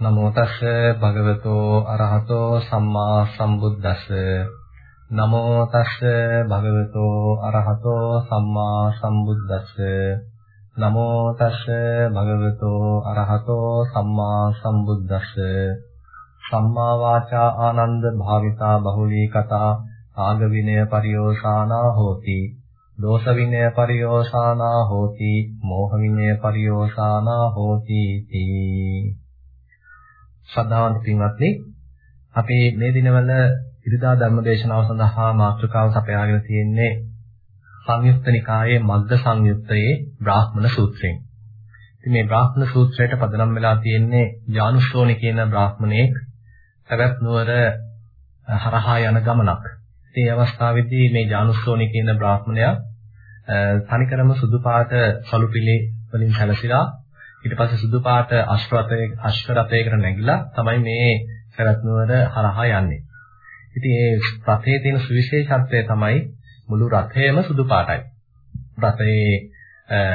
නමෝ තස්ස භගවතෝ අරහතෝ සම්මා සම්බුද්දස්ස. නමෝ තස්ස භගවතෝ අරහතෝ සම්මා සම්බුද්දස්ස. නමෝ තස්ස භගවතෝ අරහතෝ සම්මා සම්බුද්දස්ස. සම්මා වාචා ආනන්ද භාවිතා බහුලී කතා ආග විනය පරියෝසානා හෝති. දෝෂ විනය පරියෝසානා හෝති. මෝහ විනය පරියෝසානා හෝති. තී ශ්‍රද්ධාවන්ත පින්වත්නි අපි මේ දිනවල ඉරිදා ධර්මදේශනාව සඳහා මාතෘකාව සපයාගෙන තියෙන්නේ සංයුක්ත නිකායේ මග්ග සංයුත්තයේ බ්‍රාහ්මණ සූත්‍රයෙන්. ඉතින් මේ බ්‍රාහ්මණ සූත්‍රයට පදනම් වෙලා තියෙන්නේ ජානුෂ්ඨෝනි කියන බ්‍රාහ්මණයෙක් සවැත් නුවර හරහා යන ගමනක්. ඉතින් මේ අවස්ථාවේදී මේ ජානුෂ්ඨෝනි කියන බ්‍රාහ්මණයා තනිකරම සුදු පාට සලුපිලි වලින් සැලසිලා ඊට පස්සේ සුදු පාට අශ්වරතේ අශ්වරතේකට නැගිලා තමයි මේ සරත් නුවර හරහා යන්නේ. ඉතින් ඒ රථයේ තියෙන සුවිශේෂත්වය තමයි මුළු රථයම සුදු පාටයි. රථයේ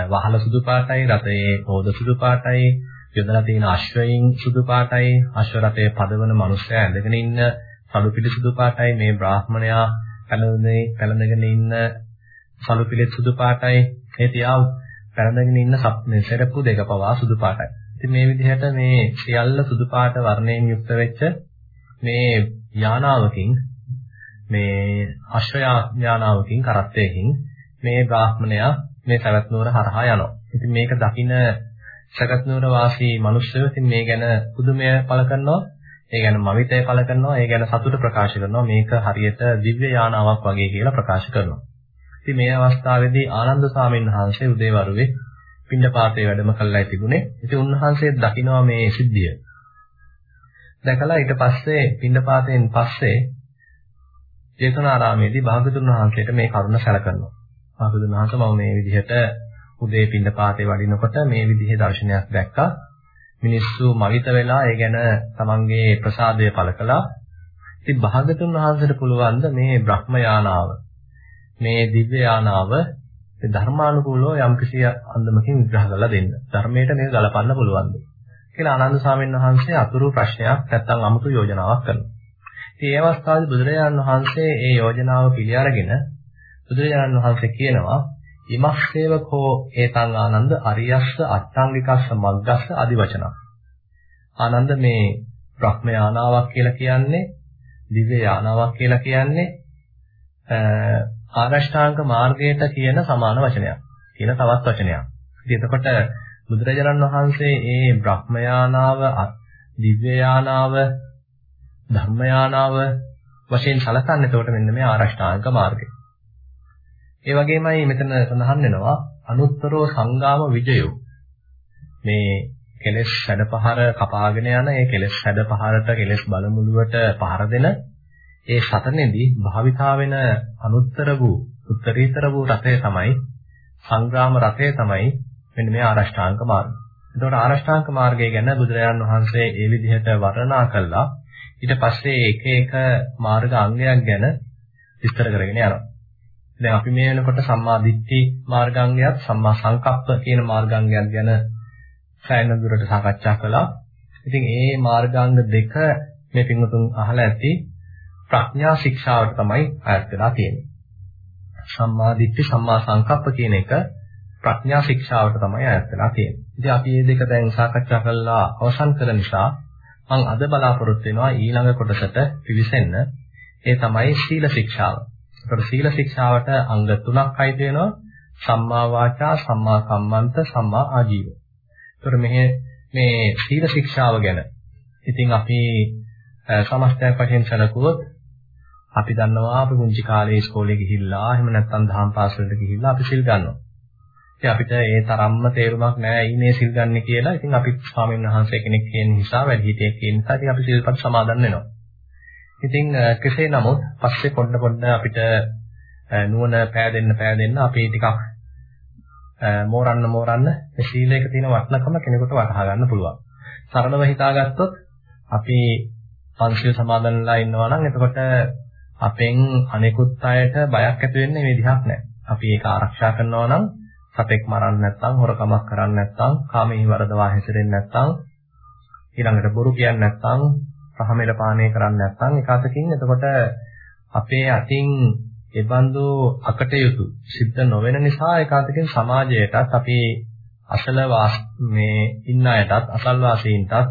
වහල සුදු පාටයි, රථයේ හෝද සුදු පාටයි, යොදලා තියෙන අශ්වයින් සුදු පාටයි, අශ්ව රථයේ පදවන මිනිස්සයා ඇඳගෙන ඉන්න සලු පිළි සුදු පාටයි, මේ බ්‍රාහ්මණයා පැලඳගෙන පැලඳගෙන ඉන්න සලු පිළි සුදු පාටයි. ඒ තියා පැරඳගෙන ඉන්න මේ සෙරප්පු දෙක පවා සුදු පාටයි. ඉතින් මේ විදිහට මේ සියල්ල සුදු පාට වර්ණයෙන් යුක්ත වෙච්ච මේ යානාවකින් මේ අශ්ව යානාවකින් කරත්තයකින් මේ බ්‍රාහ්මණයා මේ සවැත් නුවර හරහා යනවා. ඉතින් මේක දකින සගත් නුවර වාසී මිනිස්සු ඉතින් මේ ගැන පුදුමය පළ කරනවා. ඒ ගැන මවිතය පළ කරනවා. ඒ ගැන සතුට ප්‍රකාශ කරනවා. මේක හරියට දිව්‍ය යානාවක් වගේ කියලා ප්‍රකාශ කරනවා. ඉතින් මේ අවස්ථාවේදී ආනන්ද සාමීන් වහන්සේ උදේවරුේ පිණ්ඩපාතේ වැඩම කළා තිබුණේ. ඉතින් උන්වහන්සේ දකිනවා මේ සිද්ධිය. දැකලා ඊට පස්සේ පිණ්ඩපාතයෙන් පස්සේ ජේතවනාරාමේදී භාගතුන් වහන්සේට මේ කරුණ සැලකනවා. භාගතුන් වහන්සේ මම මේ විදිහට උදේ පිණ්ඩපාතේ වඩිනකොට මේ විදිහේ දර්ශනයක් දැක්කා. මිනිස්සු මවිත වෙලා ඒ ගැන තමන්ගේ ප්‍රසාදය පළ කළා. ඉතින් භාගතුන් වහන්සේට පුළුවන් මේ බ්‍රහ්ම යානාව මේ දිව්‍ය යානාව ධර්මානුකූලව යම්කිසි අන්දමකින් විග්‍රහ කරලා දෙන්න. ධර්මයට මේක ගලපන්න පුළුවන්ද? කියලා ආනන්ද සාමණේර වහන්සේ අතුරු ප්‍රශ්නයක් නැත්තම් අමුතු යෝජනාවක් කරනවා. ඉතින් ඒ අවස්ථාවේ බුදුරජාණන් වහන්සේ ඒ යෝජනාව පිළිඅරගෙන බුදුරජාණන් වහන්සේ කියනවා ඉමස්සේවකෝ හේතං ආනන්ද අරියස්ස අට්ඨාංගිකස්ස මග්ගස්ස আদি වචන. ආනන්ද මේ බ්‍රහ්ම යානාවක් කියලා කියන්නේ දිව්‍ය යානාවක් කියලා කියන්නේ ආරෂ්ඨාංග මාර්ගයට කියන සමාන වචනයක්. කියන තවත් වචනයක්. ඉතින් එතකොට බුදුරජාණන් වහන්සේ මේ බ්‍රහ්මයානාව, දිව්‍යයානාව, ධර්මයානාව වශයෙන් සැලකන්නේ එතකොට මෙන්න මේ ආරෂ්ඨාංග මාර්ගය. ඒ වගේමයි මෙතන සඳහන් වෙනවා අනුත්තරෝ සංගාම විජයෝ. මේ කෙලෙස් හැඩපහර කපාගෙන යන ඒ කෙලෙස් හැඩපහරට කෙලෙස් බලමුළුවට පහර දෙන ඒ සතනේදී භාවිතා වෙන අනුත්තර වූ උත්තරීතර වූ රතය තමයි සංග්‍රාම රතය තමයි මෙන්න මේ ආරෂ්ඨාංග මාර්ගය. එතකොට ආරෂ්ඨාංග මාර්ගය ගැන බුදුරජාණන් වහන්සේ ඒ විදිහට වර්ණනා කළා. ඊට පස්සේ එක එක මාර්ග අංගයක් ගැන විස්තර කරගෙන යනවා. දැන් අපි මේ වෙනකොට සම්මා දිට්ඨි මාර්ගාංගයත් සම්මා සංකප්ප කියන මාර්ගාංගයත් ගැන සෑහෙන දුරට සාකච්ඡා කළා. ඉතින් මේ මාර්ගාංග දෙක මේ පින්වතුන් අහලා ඇති ප්‍රඥා ශික්ෂාවට තමයි අයත් වෙලා තියෙන්නේ. සම්මා දිට්ඨි සම්මා සංකප්ප කියන එක ප්‍රඥා ශික්ෂාවට තමයි අයත් වෙලා තියෙන්නේ. ඉතින් අපි මේ දෙක දැන් සාකච්ඡා කළා අවසන් කළ නිසා මම අද බලාපොරොත්තු වෙනවා ඊළඟ කොටසට පිවිසෙන්න. ඒ තමයි සීල ශික්ෂාව. ඒතර සීල ශික්ෂාවට අංග තුනක් අයිති වෙනවා. සම්මා වාචා, සම්මා කම්මන්ත, සම්මා ආජීව. ඒතර මෙහි මේ සීල ශික්ෂාව ගැන ඉතින් අපි සමස්තයක් වශයෙන් සැලකුවොත් අපි දන්නවා අපි පුංචි කාලේ ඉස්කෝලේ ගිහිල්ලා එහෙම නැත්නම් දහම් පාසලට ගිහිල්ලා අපි සිල් ගන්නවා. ඉතින් අපිට ඒ තරම්ම තේරුමක් නැහැ ඇයි මේ සිල් ගන්න කියලා. ඉතින් අපි ස්වාමීන් වහන්සේ කෙනෙක් කියන නිසා වැඩිහිටියෙක් කියන නිසා ඉතින් අපි සිල්පත් සමාදන් වෙනවා. ඉතින් කෙසේ නමුත් පස්සේ පොඩ පොඩ අපිට නුවණ පෑදෙන්න පෑදෙන්න අපි ටිකක් මෝරන්න මෝරන්න මේ සීලයක තියෙන වටිනකම කෙනෙකුට වටහා ගන්න පුළුවන්. සරලව හිතාගත්තොත් අපි පංචශීල සමාදන්ලා ඉන්නවා නම් එතකොට අපෙන් අනෙකුත් අයට බයක් ඇති වෙන්නේ මේ දිහාක් නැහැ. අපි ඒක ආරක්ෂා කරනවා නම් සතෙක් මරන්න නැත්නම් හොරකමක් කරන්න නැත්නම් කාමෙහි වරදවා හැසිරෙන්නේ නැත්නම් ඊළඟට බොරු කියන්නේ නැත්නම් සහමෙල පානය කරන්නේ නැත්නම් එකතකින් එතකොට අපේ අතින් ඒබඳු අකටයුතු සිද්ධ නොවන නිසා එකතකින් සමාජයටත් අපි අසල මේ ඉන්න අයටත් අසල්වාසීන්ටත්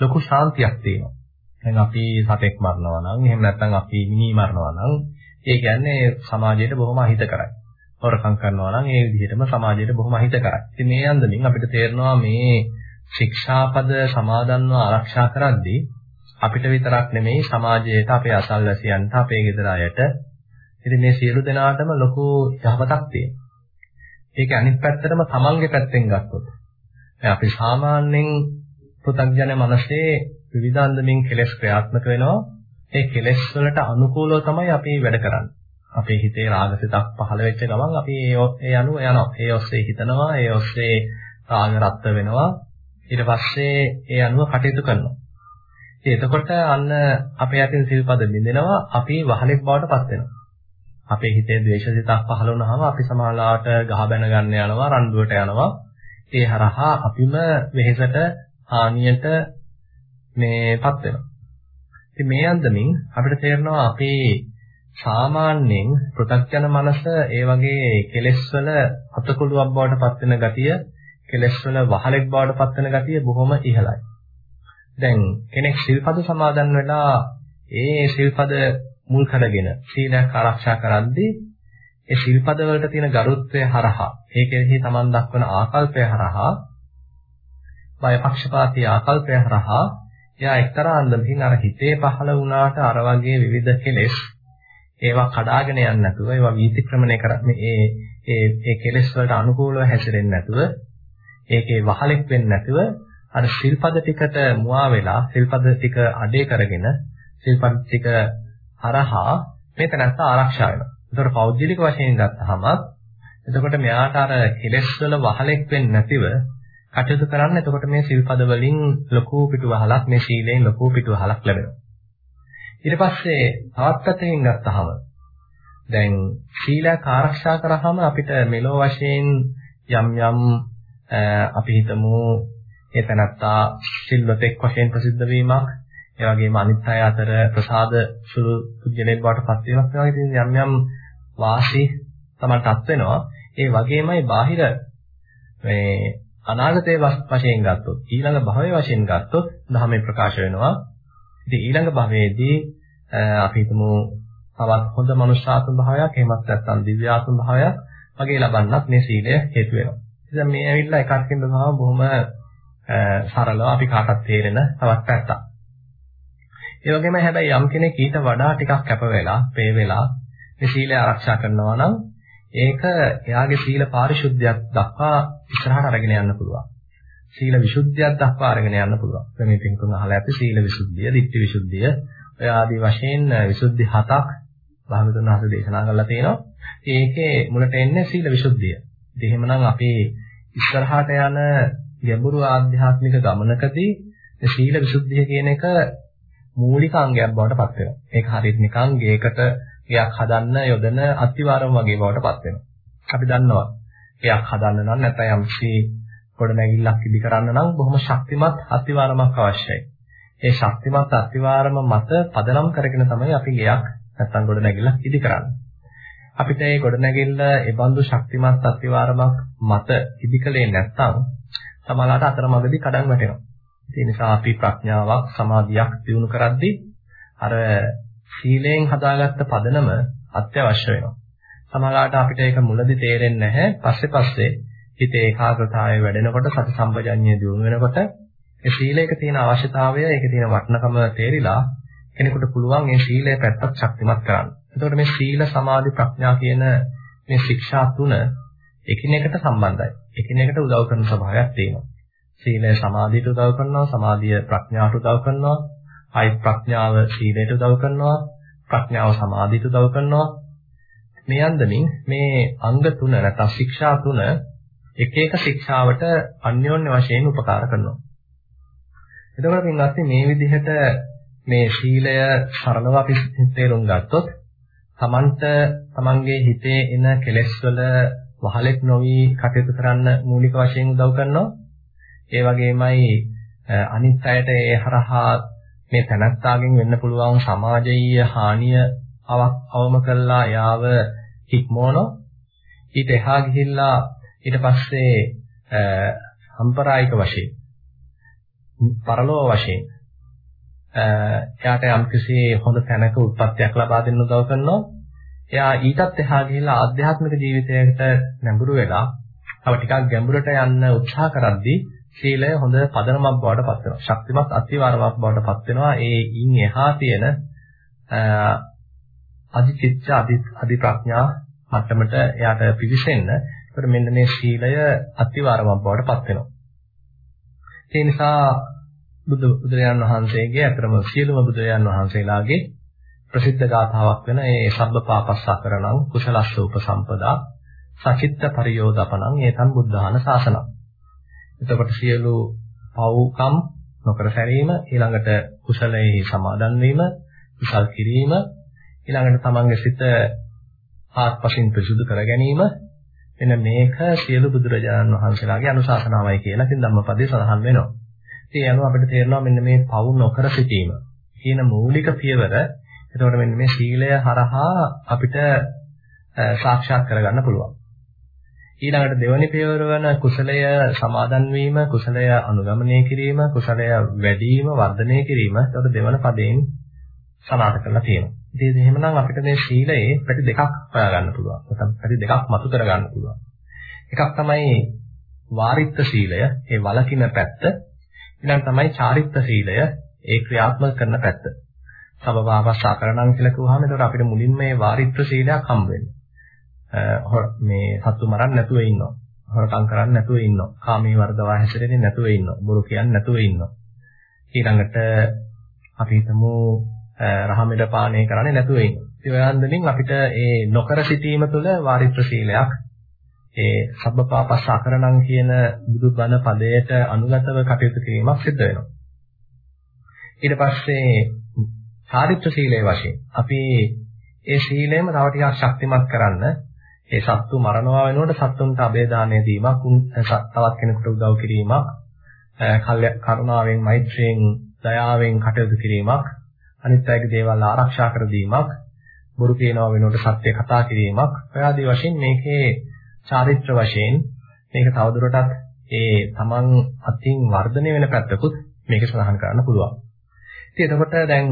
ලොකු ශාන්තියක් තියෙනවා. දැන් අපි සතෙක් මරනවා නම් එහෙම නැත්නම් අපි මිනි මරනවා නම් ඒ කියන්නේ සමාජයට බොහොම අහිතකරයි. හොරකම් කරනවා නම් ඒ විදිහටම සමාජයට බොහොම අහිතකරයි. ඉතින් මේ අන්දමින් අපිට තේරෙනවා මේ ශික්ෂාපද සමාදන්ව ආරක්ෂා කරද්දී අපිට විතරක් නෙමෙයි සමාජයට අපේ අසල්වැසියන්ට අපේ ගෙදර අයට ඉතින් මේ සියලු දෙනාටම ලොකු යහපතක් තියෙනවා. ඒක අනිත් පැත්තටම තමන්ගේ පැත්තෙන් ගත්තොත් අපි සාමාන්‍යයෙන් පෘථග්ජන මනසේ විවිධාන්දමින් කෙලෙස් ක්‍රියාත්මක වෙනවා. ඒ කෙලෙස් වලට අනුකූලව තමයි අපි වැඩ කරන්නේ. අපේ හිතේ රාගසිතක් පහළ වෙච්ච ගමන් අපි ඒ අනුව යනවා. ඒ ඔස්සේ හිතනවා, ඒ ඔස්සේ රාග රත් වෙනවා. ඊට පස්සේ ඒ අනුව කටයුතු කරනවා. එතකොට අන්න අපේ යටින් සිල්පද බින්දෙනවා අපි වහලෙක් බවට පත් වෙනවා. අපේ හිතේ ද්වේෂසිතක් පහළ වුණාම අපි සමාලාවට ගහ බැන ගන්න යනවා රණ්ඩුවට යනවා. ඒ හරහා අපිම වෙහෙසට හානියට මේපත් වෙනවා. ඉතින් මේ අන්දමින් අපිට තේරෙනවා අපේ සාමාන්‍යයෙන් පෘථග්ජන මනස ඒ වගේ කෙලෙස් වල අතකොළුවක් බවට පත් වෙන ගතිය, කෙලෙස් වල වහලෙක් බවට පත් වෙන ගතිය බොහොම ඉහළයි. දැන් කෙනෙක් සිල්පද සමාදන් වෙලා ඒ සිල්පද මුල් කරගෙන සීලයක් ආරක්ෂා කරද්දී ඒ සිල්පද වලට තියෙන ගරුත්වය හරහා ඒකෙහි Taman දක්වන ආකල්පය හරහා බයපක්ෂපාතී ආකල්පය හරහා එයා එක්තරා අන්දමකින් අර හිතේ පහළ වුණාට අර වගේ විවිධ කෙලෙස් ඒවා කඩාගෙන යන්නේ නැතුව ඒවා වීතික්‍රමණය කරන්නේ ඒ ඒ ඒ කෙලෙස් වලට අනුකූලව හැසිරෙන්නේ නැතුව ඒකේ වහලෙක් වෙන්නේ නැතුව අර ශිල්පද ටිකට මුවා වෙලා ශිල්පද ටික අඩේ කරගෙන ශිල්පද ටික හරහා මේ තැනත්ත ආරක්ෂා වෙනවා. ඒතකොට පෞද්ගලික වශයෙන් ගත්තහම එතකොට මෙයාට අර කෙලෙස් වල වහලෙක් වෙන්නේ නැතිව කටයුතු කරන්න එතකොට මේ සිල්පද වලින් ලොකු පිටුවහලක් මේ සීලෙන් ලොකු පිටුවහලක් ලැබෙනවා. ඊට පස්සේ තවත් පැත්තකින් ගත්තහම දැන් සීලයක් ආරක්ෂා කරාම අපිට මෙලෝ වශයෙන් යම් යම් අපි හිතමු ඒ තනත්තා සිල්වතෙක් වශයෙන් ප්‍රසිද්ධ වීමක් ඒ වගේම අනිත් අය අතර ප්‍රසාද සුළු පුජ්‍යලෙක් බවට පත් වීමක් ඒ වගේ යම් යම් වාසි තමන්ටත් වෙනවා ඒ වගේමයි බාහිර මේ අනාගතයේ වශයෙන් ගත්තොත් ඊළඟ භවයේ වශයෙන් ගත්තොත් ධර්මයේ ප්‍රකාශ වෙනවා. ඉතින් ඊළඟ භවයේදී අපි හිතමු තවත් හොඳ මනුෂ්‍යාත්ම භාවයක් එහෙමත් නැත්නම් දිව්‍යාත්ම භාවයක් වගේ ලබන්නත් මේ සීලය හේතු වෙනවා. ඉතින් මේ ඇවිල්ලා එකක් කියනවා බොහොම සරලව අපි කාටත් තේරෙන තවත් පැත්තක්. ඒ වගේම හැබැයි යම් කෙනෙක් ඊට වඩා ටිකක් කැප වෙලා, පේ වෙලා මේ සීලය ආරක්ෂා කරනවා නම් ඒක එයාගේ සීල පාරිශුද්ධියක් දක්වා ඉස්සරහට අරගෙන යන්න පුළුවන්. සීල විසුද්ධියක් දක්වා අරගෙන යන්න පුළුවන්. දැන් මේ පින්තුන් අහලා ඇති සීල විසුද්ධිය, ditthi විසුද්ධිය, ඔය ආදී වශයෙන් විසුද්ධි හතක් භාගතුන් වහන්සේ දේශනා කරලා තියෙනවා. ඒකේ මුලට එන්නේ සීල විසුද්ධිය. ඉතින් එහෙමනම් අපි ඉස්සරහට යන ගැඹුරු ආධ්‍යාත්මික ගමනකදී සීල විසුද්ධිය කියන එක මූලික අංගයක් බවට පත් වෙනවා. ඒක හරියට නිකන් ගේකට ගයක් හදන්න යොදන අතිවාරම වගේ බවට පත් වෙනවා. අපි දන්නවා ගයක් හදන්න නම් නැත්නම් යම්සි ගොඩ නැගිල්ලක් ඉදි කරන්න නම් බොහොම ශක්තිමත් අතිවාරමක් අවශ්‍යයි. ඒ ශක්තිමත් අතිවාරම මත පදනම් කරගෙන තමයි අපි ගයක් නැත්නම් ගොඩ නැගිල්ලක් ඉදි කරන්නේ. අපිට මේ ගොඩ නැගිල්ල ඒ බඳු ශක්තිමත් අතිවාරමක් මත ඉදි කලේ නැත්නම් සමහරවිට අතරමඟදී කඩන් වැටෙනවා. ඒ නිසා අපි ප්‍රඥාවක් සමාධියක් දිනු කරද්දී අර සීලයෙන් හදාගත්ත පදනම අත්‍යවශ්‍ය වෙනවා. සමහරවිට අපිට ඒක මුලදී තේරෙන්නේ නැහැ. පස්සේ පස්සේ හිතේ ඒකාග්‍රතාවය වැඩෙනකොට සති සම්පජඤ්ඤය දියුණු වෙනකොට ඒ සීලයක තියෙන අවශ්‍යතාවය, ඒකේ තියෙන වටිනකම තේරිලා කෙනෙකුට පුළුවන් මේ සීලය පැත්තක් ශක්තිමත් කරන්න. එතකොට මේ සීල සමාධි ප්‍රඥා කියන මේ ශික්ෂා තුන එකිනෙකට සම්බන්ධයි. එකිනෙකට උදව් කරන ස්වභාවයක් තියෙනවා. සීලය සමාධියට උදව් කරනවා, සමාධිය ප්‍රඥාවට උදව් කරනවා, ආයි ප්‍රඥාව සීලයට උදව් කරනවා ප්‍රඥාව සමාධියට උදව් කරනවා. මේ අන්දමින් මේ අංග තුන නැත්නම් ශික්ෂා තුන එක එක ශික්ෂාවට අන්‍යෝන්‍ය වශයෙන් උපකාර කරනවා. එතකොට පින්වත්නි මේ විදිහට මේ ශීලය සරලව අපි තේරුම් ගත්තොත් තමන්ට තමන්ගේ හිතේ එන කෙලෙස් වල වහලෙක් නොවි කටයුතු කරන්න මූලික වශයෙන් උදව් කරනවා. ඒ වගේමයි අනිත් අයට ඒ හරහා මේ තනත්තාගෙන් වෙන්න පුළුවන් සමාජීය හානිය අවම කළා යාව හික්මවනවා ඊට එහා ගිහිල්ලා ඊට පස්සේ සම්ප්‍රායික වශයෙන් පරලෝක වශයෙන් එයාට යම්කිසි හොඳ තැනක උත්පත්තියක් ලබා දෙන්න උදව් කරනවා. එයා ඊටත් එහා ගිහිල්ලා ආධ්‍යාත්මික ජීවිතයකට නැඹුරු වෙලා තව ටිකක් ගැඹුරට යන්න උත්සාහ කරද්දී සීලය හොඳ පදනමක් බවට පත් වෙනවා. ශක්තිමත් අතිවාරමක් බවට පත් වෙනවා. ඒ ඉන් එහා තියෙන අධිචිත්ත අධි ප්‍රඥා මට්ටමට එයාට පිවිසෙන්න. ඒකට මෙන්න මේ සීලය අතිවාරමක් බවට පත් වෙනවා. ඒ නිසා බුදු බුදුරජාන් වහන්සේගේ අතරම සියලුම බුදුරජාන් වහන්සේලාගේ ප්‍රසිද්ධ ගාථාවක් වෙන ඒ සබ්බපාපස්සකරණං කුසලස්ස උපසම්පදා සචිත්ත පරියෝදපණං ඒතං බුද්ධාන ශාසනං. එතකොට සියලු පව්කම් නොකර සැරීම ඊළඟට කුසලයේ සමාදන් වීම කුසල් කිරීම ඊළඟට තමන්ගේ සිත ආත්පසින් පිරිසුදු කර ගැනීම එන මේක සියලු බුදුරජාණන් වහන්සේලාගේ අනුශාසනාවයි කියලා ඉතින් ධම්මපදයේ සඳහන් වෙනවා. ඒ අනුව අපිට තේරෙනවා මෙන්න මේ පවු නොකර සිටීම කියන මූලික පියවර එතකොට මෙන්න මේ සීලය හරහා අපිට සාක්ෂාත් කරගන්න පුළුවන්. ඊළඟට දෙවැනි පියවර වන කුසලය සමාදන් වීම, කුසලය අනුගමනය කිරීම, කුසලය වැඩි වීම, වර්ධනය කිරීම. එතකොට දෙවන පදයෙන් සනාථ කරලා තියෙනවා. ඉතින් එහෙමනම් අපිට මේ සීලයේ පැති දෙකක් හොයාගන්න පුළුවන්. නැත්නම් පැති දෙකක් මතු කරගන්න පුළුවන්. එකක් තමයි වාරිත්‍ර සීලය, ඒ වලකින පැත්ත. ඊළඟ තමයි චාරිත්‍ර සීලය ඒ ක්‍රියාත්මක කරන පැත්ත. සබවාවස්සා කරණම් කියලා කිව්වහම එතකොට අපිට මුලින්ම මේ වාරිත්‍ර සීලයක් හම්බ වෙනවා. මේ සතු මරන්න නැතුව ඉන්නවා. හොරකම් කරන්න නැතුව ඉන්නවා. කාමී වර්ධවා හැසිරෙන්නේ නැතුව ඉන්නවා. බොරු කියන්නේ නැතුව ඉන්නවා. ඊළඟට අපි හිතමු රහමෙඩ පානය කරන්නේ නැතුව ඉන්නවා. ඒ වයන්දමින් අපිට ඒ නොකර සිටීම තුළ වාරිත්‍ර සීලයක් ඒ සබ්බපාපස්ස අකරණම් කියන බුදුබණ පදයට අනුගතව කටයුතු කිරීමක් සිද්ධ වෙනවා. ඊට පස්සේ චාරිත්‍ර සීලයේ වශයෙන් අපි ඒ සීලයම තව ටිකක් ශක්තිමත් කරන්න ඒ සත්තු මරණවා වෙනකොට සත්තුන්ට අබේදානය දීමක් තවත් කෙනෙකුට උදව් කිරීමක් කරුණාවෙන් මෛත්‍රියෙන් දයාවෙන් කටයුතු කිරීමක් අනිත් අයගේ දේවල් ආරක්ෂා කර දීමක් බොරු කියනවා වෙනකොට සත්‍ය කතා කිරීමක් ඔය ආදී වශයෙන් මේකේ චාරිත්‍ර වශයෙන් මේක තවදුරටත් ඒ තමන් අතින් වර්ධනය වෙන පැත්තකුත් මේක සඳහන් කරන්න පුළුවන්. ඉතින් එතකොට දැන්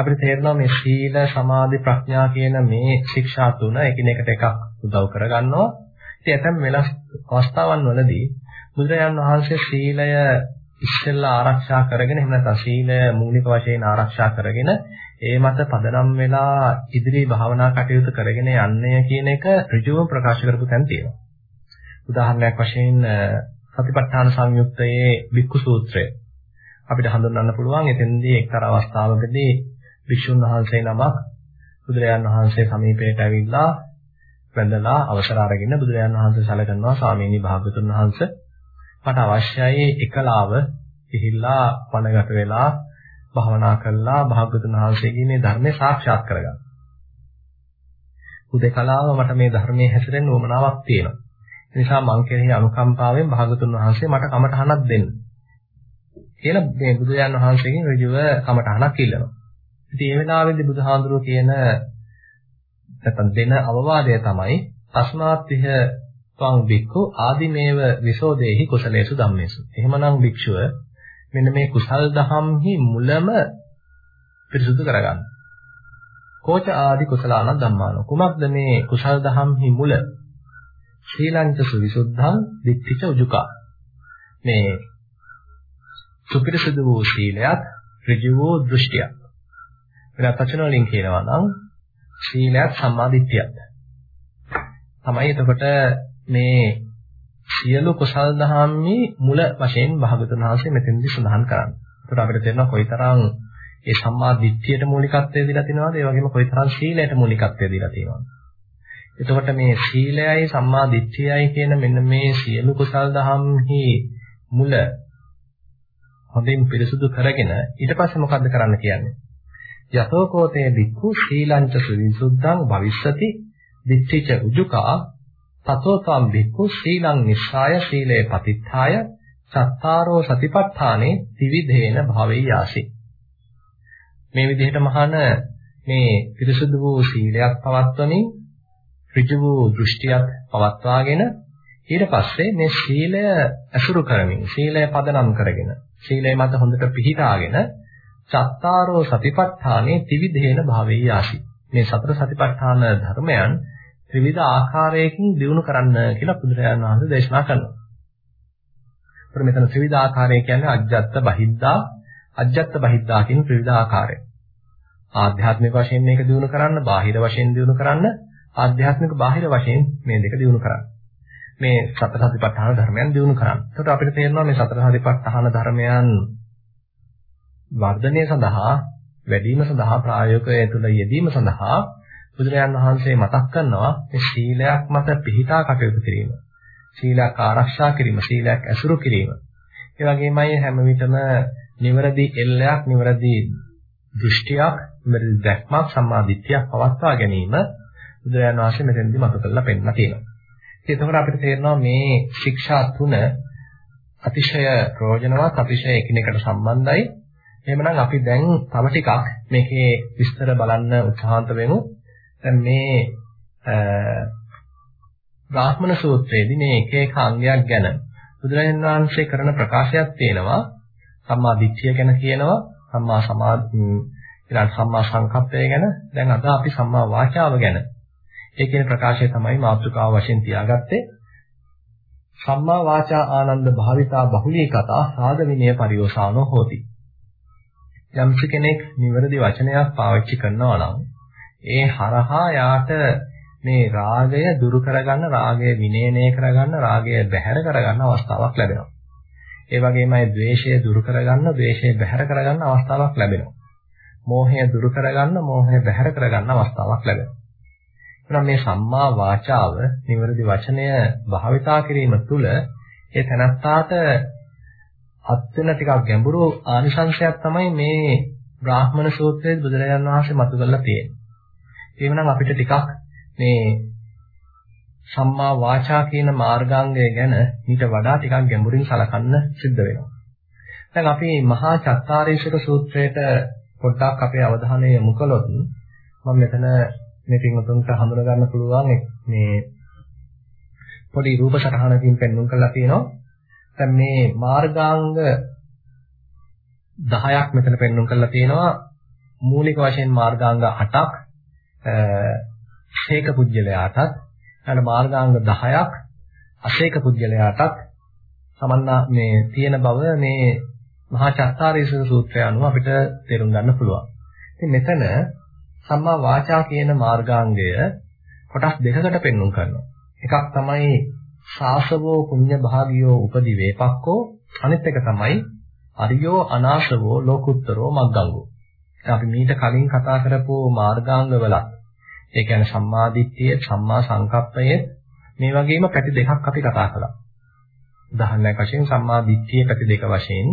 අපිට තේරෙනවා මේ සීල සමාධි ප්‍රඥා කියන මේ ශික්ෂා තුන එකිනෙකට එකක් උදව් කරගන්නවා. ඉතින් ඇතම් වෙනස් අවස්ථාවන් වලදී බුදුරජාණන් වහන්සේ සීලය ඉස්සෙල්ලා ආරක්ෂා කරගෙන එහෙම නැත්නම් සීලය මූලික වශයෙන් ආරක්ෂා කරගෙන ඒ මත පදනම් වෙලා ඉදිරි භාවනා කටයුතු කරගෙන යන්නේ කියන එක ඍජුවම ප්‍රකාශ කරපු තැන් තියෙනවා. උදාහරණයක් වශයෙන් සතිපට්ඨාන සංයුත්තයේ වික්ඛු සූත්‍රය අපිට හඳුන්වන්න පුළුවන්. එතෙන්දී එක්තරා අවස්ථාවකදී වික්ෂුන් වහන්සේ නමක් බුදුරජාන් වහන්සේ සමීපයට ඇවිල්ලා වැඳලා අවසර අරගෙන බුදුරජාන් වහන්සේ සැලකනවා ස්වාමීනි භාගතුන් වහන්සේ මට අවශ්‍යයි එකලාව ගිහිල්ලා වනගත වෙලා භාවනා කළා භාග්‍යවතුන් වහන්සේගේ මේ ධර්මය සාක්ෂාත් කරගන්න. උදේකලාව මට මේ ධර්මයේ හැසිරෙන්න උවමනාවක් තියෙනවා. ඒ නිසා මං කෙරෙහි අනුකම්පාවෙන් භාග්‍යවතුන් වහන්සේ මට කමඨහනක් දෙන්න. කියලා මේ බුදුරජාන් වහන්සේගෙන් ඍජුව කමඨහනක් ඉල්ලනවා. ඉතින් මේ වෙලාවේදී බුදුහාඳුරෝ කියන නැත්නම් දෙන අවවාදය තමයි තස්මාත්තිහ ත්වං බික්ඛු ආදිමේව විසෝදේහි කුසලේසු ධම්මේසු. එහෙමනම් භික්ෂුව මෙන්න මේ කුසල් දහම්හි මුලම පිරිසුදු කරගන්න. කෝච ආදි කුසලාන ධම්මාන. කුමක්ද මේ කුසල් දහම්හි මුල? ශ්‍රීලංච සුවිසුද්ධං දිට්ඨිච උජුකා. මේ සුපිරිසුදු වූ සීලයක් ඍජු වූ දෘෂ්ටියක්. වෙනත් වචන වලින් කියනවා නම් සීලයක් සම්මාදිට්ඨියක්. තමයි එතකොට මේ සියලු කුසල් දහම්හි මුල වශයෙන් භාගතුන් වහන්සේ මෙතෙන්දී සඳහන් කරන්නේ. ඒකට අපිට තේරෙනවා කොයිතරම් ඒ සම්මා දිට්ඨියට මූලිකත්වය දීලා තිනවද? ඒ වගේම කොයිතරම් සීලයට මූලිකත්වය දීලා තියෙනවද? එතකොට මේ සීලයයි සම්මා දිට්ඨියයි කියන මෙන්න මේ සියලු කුසල් දහම්හි මුල හොඳින් පිරිසුදු කරගෙන ඊට පස්සේ මොකද්ද කරන්න කියන්නේ? යතෝ කෝතේ බික්ඛු සීලංච සුවිසුද්ධං භවිස්සති. දිට්ඨිච උජුකා. තතෝ තම් බික්ඛු සීලං නිස්සාය සීලේ පතිත්ථාය. සත්තාරෝ සතිපට්ඨානේ ත්‍රිවිධේන භාවෙය්‍යාසි. මේ විදිහට මහාන මේ පිරිසුදු වූ සීලයක් පවත්වමින් ඍජු වූ දෘෂ්ටියක් පවත්වාගෙන ඊට පස්සේ මේ සීලය අසුරු කරමින් සීලය පදනම් කරගෙන සීලය මත හොඳට පිහිටාගෙන චත්තාරෝ සතිපට්ඨානේ ත්‍රිවිධේන භාවෙය්‍යාසි. මේ සතර සතිපට්ඨාන ධර්මයන් ත්‍රිවිධ ආකාරයකින් දිනු කරන්න කියලා බුදුරජාණන් වහන්සේ දේශනා කරනවා. ඒතර මෙතන ත්‍රිවිධ ආකාරය කියන්නේ අජ්ජත් බහිද්දා අජ්ජත් බහිද්දා කියන ත්‍රිවිධ ආකාරය. ආධ්‍යාත්මික වශයෙන් මේක දිනු කරන්න, බාහිර වශයෙන් දිනු කරන්න, ආධ්‍යාත්මික බාහිර වශයෙන් මේ දෙක දිනු කරන්න. මේ සතර සතිපට්ඨාන ධර්මයන් දිනු කරන්න. එතකොට අපිට තේරෙනවා මේ සතර සතිපට්ඨාන ධර්මයන් වර්ධනය සඳහා, වැඩිම සඳහා ප්‍රායෝගිකව තුළ යෙදීම සඳහා බුදුරජාන් වහන්සේ මතක් කරනවා මේ සීලයක් මත පිහිටා කටයුතු කිරීම. සීලයක් ආරක්ෂා කිරීම, සීලයක් ඇසුරු කිරීම. ඒ වගේමයි හැම විටම නිවැරදි එල්ලයක්, නිවැරදි දෘෂ්ටියක්, නිවැරදි දැක්මක්, සම්මාදිට්ඨියක් පවත්වා ගැනීම බුදුරජාන් වහන්සේ මෙතෙන්දී මතක කරලා පෙන්නලා තියෙනවා. එතකොට අපිට තේරෙනවා මේ ශික්ෂා තුන අතිශය ප්‍රයෝජනවත්, අතිශය එකිනෙකට සම්බන්ධයි. එහෙමනම් අපි දැන් තව ටිකක් මේකේ විස්තර බලන්න උත්සාහන්ත වෙමු. දැන් මේ බ්‍රාහ්මණ සූත්‍රයේදී මේ එක එක අංගයක් ගැන බුදුරජාණන් වහන්සේ කරන ප්‍රකාශයක් තියෙනවා. සම්මා දිට්ඨිය ගැන කියනවා, සම්මා සමාධි ඊළඟ සම්මා සංකප්පය ගැන, දැන් අද අපි සම්මා වාචාව ගැන. ඒ කියන ප්‍රකාශය තමයි මාතෘකාව වශයෙන් තියාගත්තේ. සම්මා වාචා ආනන්ද භාවිතා බහුලී කතා සාද විනය පරියෝසානෝ හෝති. යම් කෙනෙක් නිවැරදි වචනයක් පාවිච්චි කරනවා නම් ඒ හරහා යාට මේ රාගය දුරු කරගන්න රාගය විනයනය කරගන්න රාගය බැහැර කරගන්න අවස්ථාවක් ලැබෙනවා. ඒ වගේමයි ද්වේෂය දුරු කරගන්න ද්වේෂය බැහැර කරගන්න අවස්ථාවක් ලැබෙනවා. මෝහය දුරු කරගන්න මෝහය බැහැර කරගන්න අවස්ථාවක් ලැබෙනවා. එහෙනම් මේ සම්මා වාචාව නිවැරදි වචනය භාවිතා කිරීම තුළ ඒ තනත්තාට අත් වෙන ටිකක් ගැඹුරු ආනිසංශයක් තමයි මේ බ්‍රාහ්මණ සූත්‍රයේ බුදුරජාණන් වහන්සේ මතු කරලා තියෙන්නේ. එහෙනම් අපිට ටිකක් මේ සම්මා වාචා කියන මාර්ගාංගය ගැන ඊට වඩා ටිකක් ගැඹුරින් සලකන්න සිද්ධ වෙනවා. දැන් අපි මහා චත්තාරීෂක සූත්‍රයට පොඩ්ඩක් අපේ අවධානය යොමු කළොත් මම මෙතන මේ පින්වතුන්ට හඳුනා ගන්න පුළුවන් මේ පොඩි රූප සටහනකින් පෙන්වුම් කරලා තියෙනවා. දැන් මේ මාර්ගාංග 10ක් මෙතන පෙන්වුම් කරලා තියෙනවා. මූලික වශයෙන් මාර්ගාංග 8ක් ශේක පුජ්‍යලයාටත් ඊට මාර්ගාංග 10ක් අශේක පුජ්‍යලයාටත් සමන්නා මේ තියෙන බව මේ මහා චත්තාරීසක සූත්‍රය අනුව අපිට තේරුම් ගන්න පුළුවන්. ඉතින් මෙතන සම්මා වාචා කියන මාර්ගාංගය කොටස් දෙකකට පෙන්වුම් කරනවා. එකක් තමයි ශාසවෝ පුඤ්ඤ භාගියෝ උපදි වේපක්කෝ අනිත් එක තමයි අරියෝ අනාශවෝ ලෝකුත්තරෝ මග්ගංගෝ. අපි මීට කලින් කතා කරපු මාර්ගාංගවල ඒ කියන්නේ සම්මාදිට්ඨිය, සම්මා සංකප්පය මේ වගේම පැති දෙකක් අපි කතා කළා. උදාහරණයක් වශයෙන් සම්මාදිට්ඨිය පැති දෙක වශයෙන්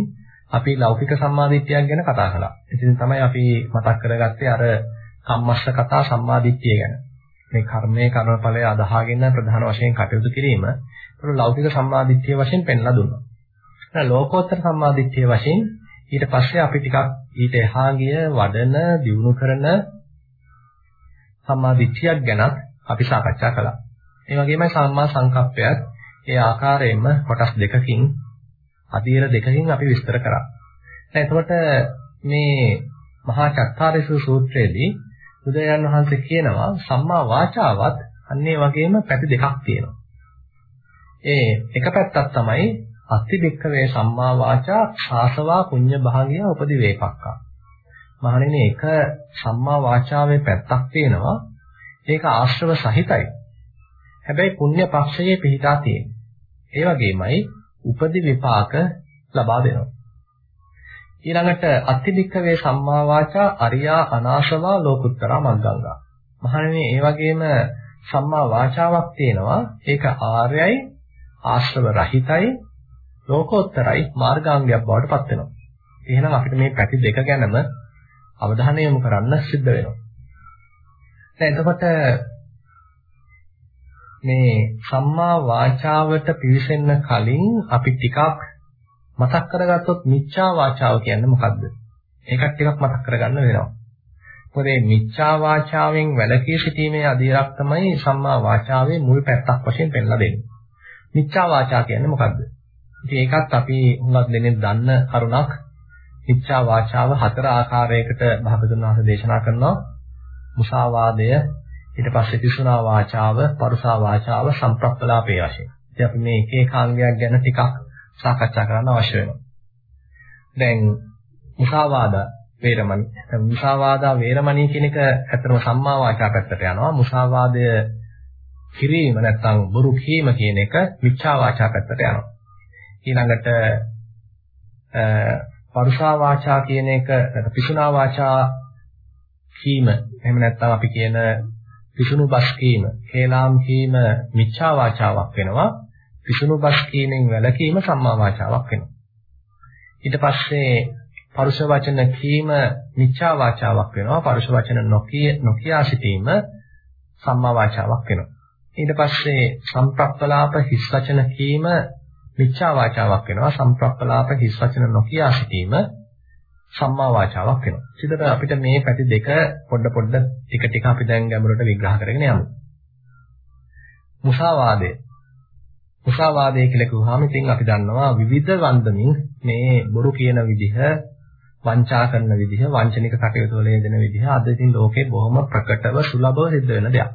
අපි ලෞකික සම්මාදිට්ඨියක් ගැන කතා කළා. ඉතින් තමයි අපි මතක් කරගත්තේ අර කම්මස්ස කතා සම්මාදිට්ඨිය ගැන. මේ කර්මයේ කර්මඵලය අදහාගෙන ප්‍රධාන වශයෙන් කටයුතු කිරීම ඒක ලෞකික සම්මාදිට්ඨිය වශයෙන් පෙන්ලා දුන්නා. එහෙනම් ලෝකෝත්තර සම්මාදිට්ඨිය වශයෙන් ඊට පස්සේ අපි ටිකක් ඊට එහා ගිය වඩන දියුණු කරන සම්මාදිට්ඨියක් ගැනත් අපි සාකච්ඡා කළා. ඒ වගේමයි සම්මා සංකප්පයත් ඒ ආකාරයෙන්ම කොටස් දෙකකින් අධීර දෙකකින් අපි විස්තර කරා. දැන් එතකොට මේ මහා චත්තාරීසු සූත්‍රයේදී බුදුරජාණන් වහන්සේ කියනවා සම්මා වාචාවත් අන්නේ වගේම පැති දෙකක් තියෙනවා. ඒ එක පැත්තක් තමයි අත්ති බික්කවේ සම්මා වාචා ශාසවා පුඤ්ඤ භාගිය උපදි වේපක්කා. මහණෙනි එක සම්මා වාචාවේ පැත්තක් තියෙනවා. ඒක ආශ්‍රව සහිතයි. හැබැයි පුණ්‍ය පක්ෂයේ පිහිටා තියෙනවා. ඒ වගේමයි උපදි විපාක ලබා දෙනවා. ඊළඟට අත්තිදික්කවේ සම්මා වාචා අරියා අනාශවා ලෝකුත්තරා මග්ගංගා. මහණෙනි ඒ වගේම සම්මා වාචාවක් තියෙනවා. ඒක ආර්යයි ආශ්‍රව රහිතයි ලෝකෝත්තරයි මාර්ගාංගයක් බවට පත් වෙනවා. එහෙනම් අපිට මේ පැති දෙක ගැනම අවධානය යොමු කරන්න සිද්ධ වෙනවා. දැන් එතකොට මේ සම්මා වාචාවට පිවිසෙන්න කලින් අපි ටිකක් මතක් කරගත්තොත් මිච්ඡා වාචාව කියන්නේ මොකද්ද? ඒකත් ටිකක් මතක් කරගන්න වෙනවා. මොකද මේ මිච්ඡා වාචාවෙන් වැළකී සිටීමේ අධීරක් තමයි සම්මා වාචාවේ මුල් පැත්තක් වශයෙන් පෙන්ලා දෙන්නේ. මිච්ඡා වාචා කියන්නේ මොකද්ද? ඉතින් ඒකත් අපි හුඟක් දෙනෙක් දන්න කරුණක්. මිච්ඡා වාචාව හතර ආකාරයකට භාගතුන් වහන්සේ දේශනා කරනවා. මුසාවාදය, ඊට පස්සේ තිසුණා වාචාව, පරුසා වාචාව, සම්ප්‍රප්පලාපේ වශයෙන්. ඉතින් අපි මේ එක එක අංගයක් ගැන ටිකක් සාකච්ඡා කරන්න අවශ්‍ය වෙනවා. දැන් මුසාවාද වේරමණී. මුසාවාදා වේරමණී කියන එක ඇත්තටම සම්මා වාචා පැත්තට යනවා. මුසාවාදය කිරීම නැත්නම් බොරු කීම කියන එක මිච්ඡා වාචා පැත්තට යනවා. ඊළඟට පරුෂා වාචා කියන එක පිසුනා වාචා කීම එහෙම නැත්නම් අපි කියන පිසුණු බස් කීම, හේලාම් කීම මිච්ඡා වාචාවක් වෙනවා. පිසුණු බස් කීමෙන් වැළකීම සම්මා වාචාවක් වෙනවා. ඊට පස්සේ පරුෂ වචන කීම මිච්ඡා වාචාවක් වෙනවා. පරුෂ වචන නොකිය නොකියා සිටීම සම්මා වාචාවක් වෙනවා. ඊට පස්සේ සම්ප්‍රප්පලාප හිස් වචන කීම මිච්ඡා වාචාවක් වෙනවා. සම්ප්‍රප්පලාප හිස් වචන නොකියා සිටීම සම්මා වාචාවක් වෙනවා. සිතට අපිට මේ පැති දෙක පොඩ පොඩ ටික ටික අපි දැන් ගැඹුරට විග්‍රහ කරගෙන යමු. මුසාවාදය. මුසාවාදය කියලා කිව්වහම ඉතින් අපි දන්නවා විවිධ වන්දමින් මේ බොරු කියන විදිහ, වංචා කරන විදිහ, වංචනික කටයුතු වල යෙදෙන විදිහ අද ඉතින් ලෝකේ බොහොම ප්‍රකටව සුලභව සිද්ධ වෙන දෙයක්.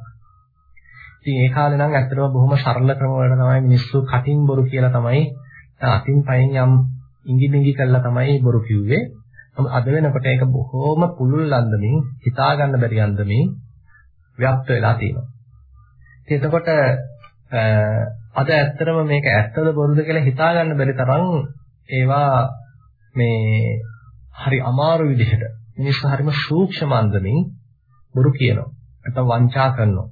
ඉතින් ඒ කාලේ නම් ඇත්තටම බොහොම සරල ක්‍රම වලට තමයි මිනිස්සු කටින් බොරු කියලා තමයි අතින් පයින් යම් ඉඟි බිඟි කරලා තමයි බොරු කිව්වේ. අද වෙනකොට ඒක බොහොම පුළුල් අන්දමින් හිතා ගන්න බැරි අන්දමින් ව්‍යාප්ත වෙලා තියෙනවා. ඉතින් එතකොට අද ඇත්තටම මේක ඇත්තද බොරුද කියලා හිතා ගන්න බැරි තරම් ඒවා මේ හරි අමාරු විදිහට මිනිස්සු හරිම සූක්ෂම අන්දමින් බොරු කියනවා. නැත්නම් වංචා කරනවා.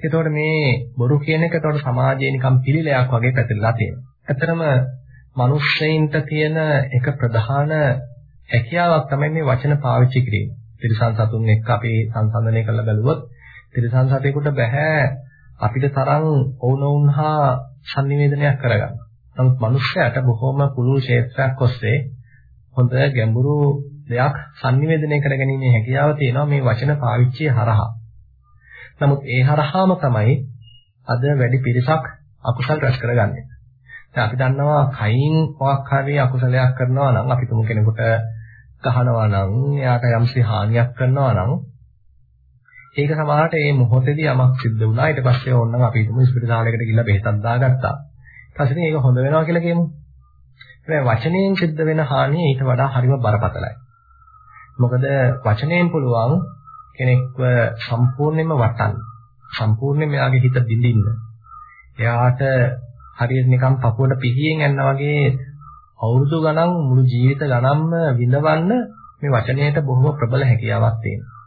එතකොට මේ බොරු කියන එක එතකොට සමාජයේ නිකම් පිළිලයක් වගේ පැතිරලා තියෙනවා. ඇත්තටම මිනිස්සෙයින්ට තියෙන එක ප්‍රධාන හැකියාවක් තමයි මේ වචන පාවිච්චි කිරීම. තිරසන් සතුන් එක්ක අපි සංසන්දනය කරලා බැලුවොත් තිරසන් සතෙකුට බෑ අපිට තරම් වුණොන් හා sannivedanayak කරගන්න. නමුත් මිනිස්සයාට බොහොම පුළුල් ක්ෂේත්‍රයක් ඔස්සේ හොඳ ගැඹුරු දෙයක් sannivedanaya කරගැනීමේ හැකියාව තියෙනවා මේ වචන පාවිච්චිය හරහා. නමුත් ඒ හරහාම තමයි අද වැඩි පිරිසක් අකුසල් රැස් කරගන්නේ. දැන් අපි දන්නවා කයින් මොකක් හරි අකුසලයක් කරනවා නම් අපි තුමු කෙනෙකුට ගහනවා නම් එයාට යම්සි හානියක් කරනවා නම් ඒක සමහරට මේ මොහොතේදී යමක් සිද්ධ වුණා. ඊට පස්සේ ඕනනම් අපි හිතමු ස්පිරිතාලයකට ගිහිල්ලා බෙහෙතක් දාගත්තා. ඊට පස්සේ ඒක හොඳ වෙනවා කියලා කියමු. හැබැයි වචනයෙන් සිද්ධ වෙන හානිය ඊට වඩා හරිම බරපතලයි. මොකද වචනයෙන් පුළුවන් කෙනෙක්ව සම්පූර්ණයෙන්ම වටන්න. සම්පූර්ණයෙන්ම එයාගේ හිත බිඳින්න. එයාට හරියට නිකන් පපුවට පිහියෙන් යනවා වගේ අවුරුදු ගණන් මුළු ජීවිත ගණන්ම විඳවන්න මේ වචනයට බොහොම ප්‍රබල හැකියාවක් තියෙනවා.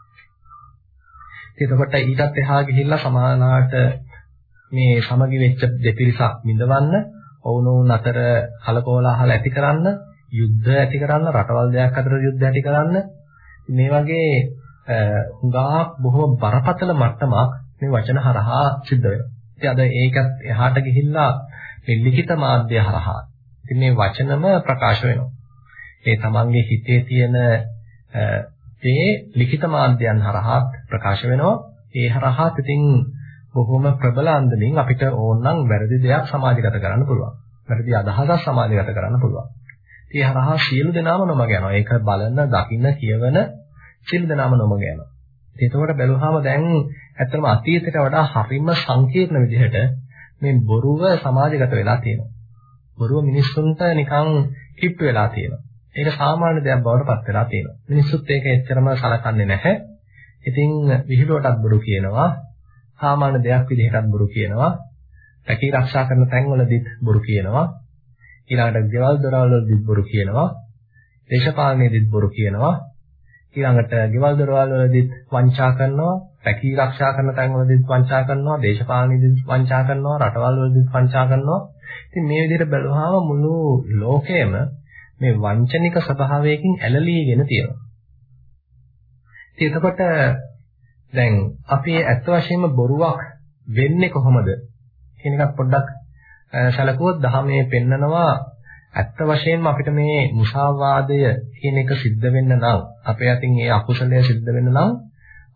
එතකොට ඊටත් එහා ගිහිල්ලා සමානාට මේ සමගි වෙච්ච දෙපිරිසක් විඳවන්න, ඔවුනොවුන් අතර කලකෝලාහල ඇති කරන්න, යුද්ධ ඇති කරන්න, රටවල් දෙකක් අතර යුද්ධ ඇති කරන්න මේ වගේ හුඟා බොහොම බරපතල මට්ටමක් මේ වචන හරහා සිද්ධ වෙනවා. ඉතින් අද ඒකත් එහාට ගිහිල්ලා මේ ලිඛිත මාධ්‍ය හරහා ඉතින් මේ වචනම ප්‍රකාශ වෙනවා. ඒ තමන්ගේ හිතේ තියෙන ඒ ලිඛිත මාධ්‍යයන් හරහා ප්‍රකාශ වෙනවා. ඒ හරහා ඉතින් බොහොම ප්‍රබල අන්දමින් අපිට ඕනනම් වැරදි දෙයක් සමාජගත කරන්න පුළුවන්. වැරදි අදහසක් සමාජගත කරන්න පුළුවන්. ඒ හරහා සියලු දෙනාම නොමග යනවා. ඒක බලන, දකින්න, කියවන සියලු දෙනාම නොමග යනවා. ඒකවට බැලුවාම දැන් ඇත්තටම අතීතයට වඩා හරිම සංකීර්ණ විදිහට මේ බොරුව සමාජගත වෙලා තියෙනවා. බොරුව මිනිස්සුන්ට නිකන් කිට්ටු වෙලා තියෙනවා. ඒක සාමාන්‍ය දෙයක් බවට පත් වෙලා තියෙනවා. මිනිස්සුත් ඒක එච්චරම සලකන්නේ නැහැ. ඉතින් විහිළුවටත් බොරු කියනවා. සාමාන්‍ය දෙයක් විදිහටත් බොරු කියනවා. රැකී ආරක්ෂා කරන තැන්වලදීත් බොරු කියනවා. ඊළඟට ගෙවල් දොරවල් වලදීත් බොරු කියනවා. දේශපාලනයේදීත් බොරු කියනවා. ඊළඟට ගෙවල් දොරවල් වලදීත් වංචා කරනවා. රැකී ආරක්ෂා කරන තැන්වලදීත් වංචා කරනවා. දේශපාලනයේදීත් වංචා කරනවා. රටවල් වලදීත් වංචා කරනවා. ඉතින් මේ විදිහට බැලුවාම මුළු ලෝකයම මේ වංචනික ස්වභාවයකින් ඇලලීගෙන තියෙනවා. ඉතින් එතකොට දැන් අපි ඇත්ත වශයෙන්ම බොරුවක් වෙන්නේ කොහොමද කියන එකත් පොඩ්ඩක් සැලකුවොත් දහමේ පෙන්නනවා ඇත්ත වශයෙන්ම අපිට මේ මුසාවාදය කියන එක සිද්ධ වෙන්න නම් අපේ අතින් ඒ අකුසලය සිද්ධ වෙන්න නම්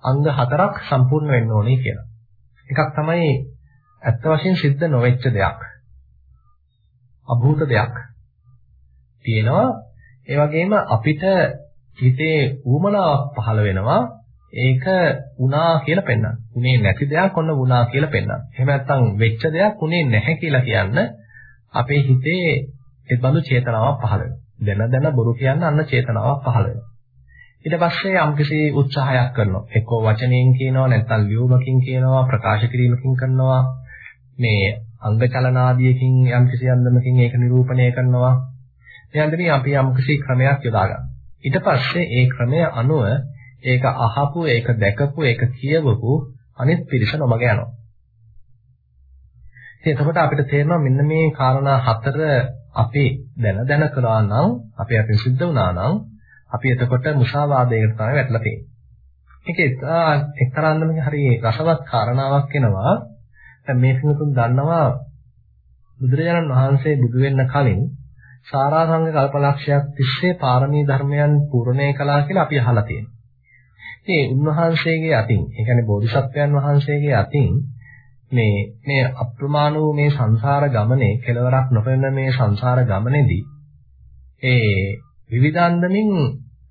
අංග හතරක් සම්පූර්ණ වෙන්න ඕනේ කියලා. එකක් තමයි ඇත්ත වශයෙන් සිද්ධ නොවෙච්ච දෙයක්. අභූත දෙයක් තියෙනවා. ඒ වගේම අපිට හිතේ ඌමනාවක් පහළ වෙනවා ඒක වුණා කියලා පෙන්වන්න. උනේ නැති දෙයක් ඔන්න වුණා කියලා පෙන්වන්න. එහෙම නැත්නම් වෙච්ච දෙයක් උනේ නැහැ කියලා කියන්න අපේ හිතේ ඒ බඳු චේතනාවක් පහළ වෙනවා. දැන දැන බොරු කියන්න අන්න චේතනාවක් පහළ වෙනවා. ඊට පස්සේ යම්කිසි උත්සාහයක් කරනවා. එක්කෝ වචනයෙන් කියනවා නැත්නම් ලියුමකින් කියනවා ප්‍රකාශ කිරීමකින් කරනවා. මේ අංග චලනාදියකින් යම්කිසි අන්දමකින් ඒක නිරූපණය කරනවා. මේ අන්දමින් අපි යම්කිසි ක්‍රමයක් යොදා ගන්නවා. ඊට පස්සේ ඒ ක්‍රමය අනුව ඒක අහපු, ඒක දැකපු, ඒක කියවපු අනිත් පිරිස නොමග යනවා. ඉතින් එතකොට අපිට තේරෙනවා මෙන්න මේ කාරණා හතර අපි දැන දැන කළා නම් අපි අපි සිද්ධ වුණා නම් අපි එතකොට මුසාවාදයකට තමයි වැටලා තියෙන්නේ. මේක එක්තරා අන්දමකින් හරි රසවත් කාරණාවක් වෙනවා. දැන් මේ සිංහතුන් දන්නවා බුදුරජාණන් වහන්සේ බුදු වෙන්න කලින් සාරාංග කල්පලක්ෂයක් තිස්සේ පාරමී ධර්මයන් පූර්ණේ කළා කියලා අපි අහලා තියෙනවා. ඉතින් උන්වහන්සේගේ අතින්, ඒ කියන්නේ බෝධිසත්වයන් වහන්සේගේ අතින් මේ මේ අප්‍රමාණ වූ මේ සංසාර ගමනේ කෙලවරක් නොපෙනෙන මේ සංසාර ගමනේදී ඒ විවිධාන්දමින්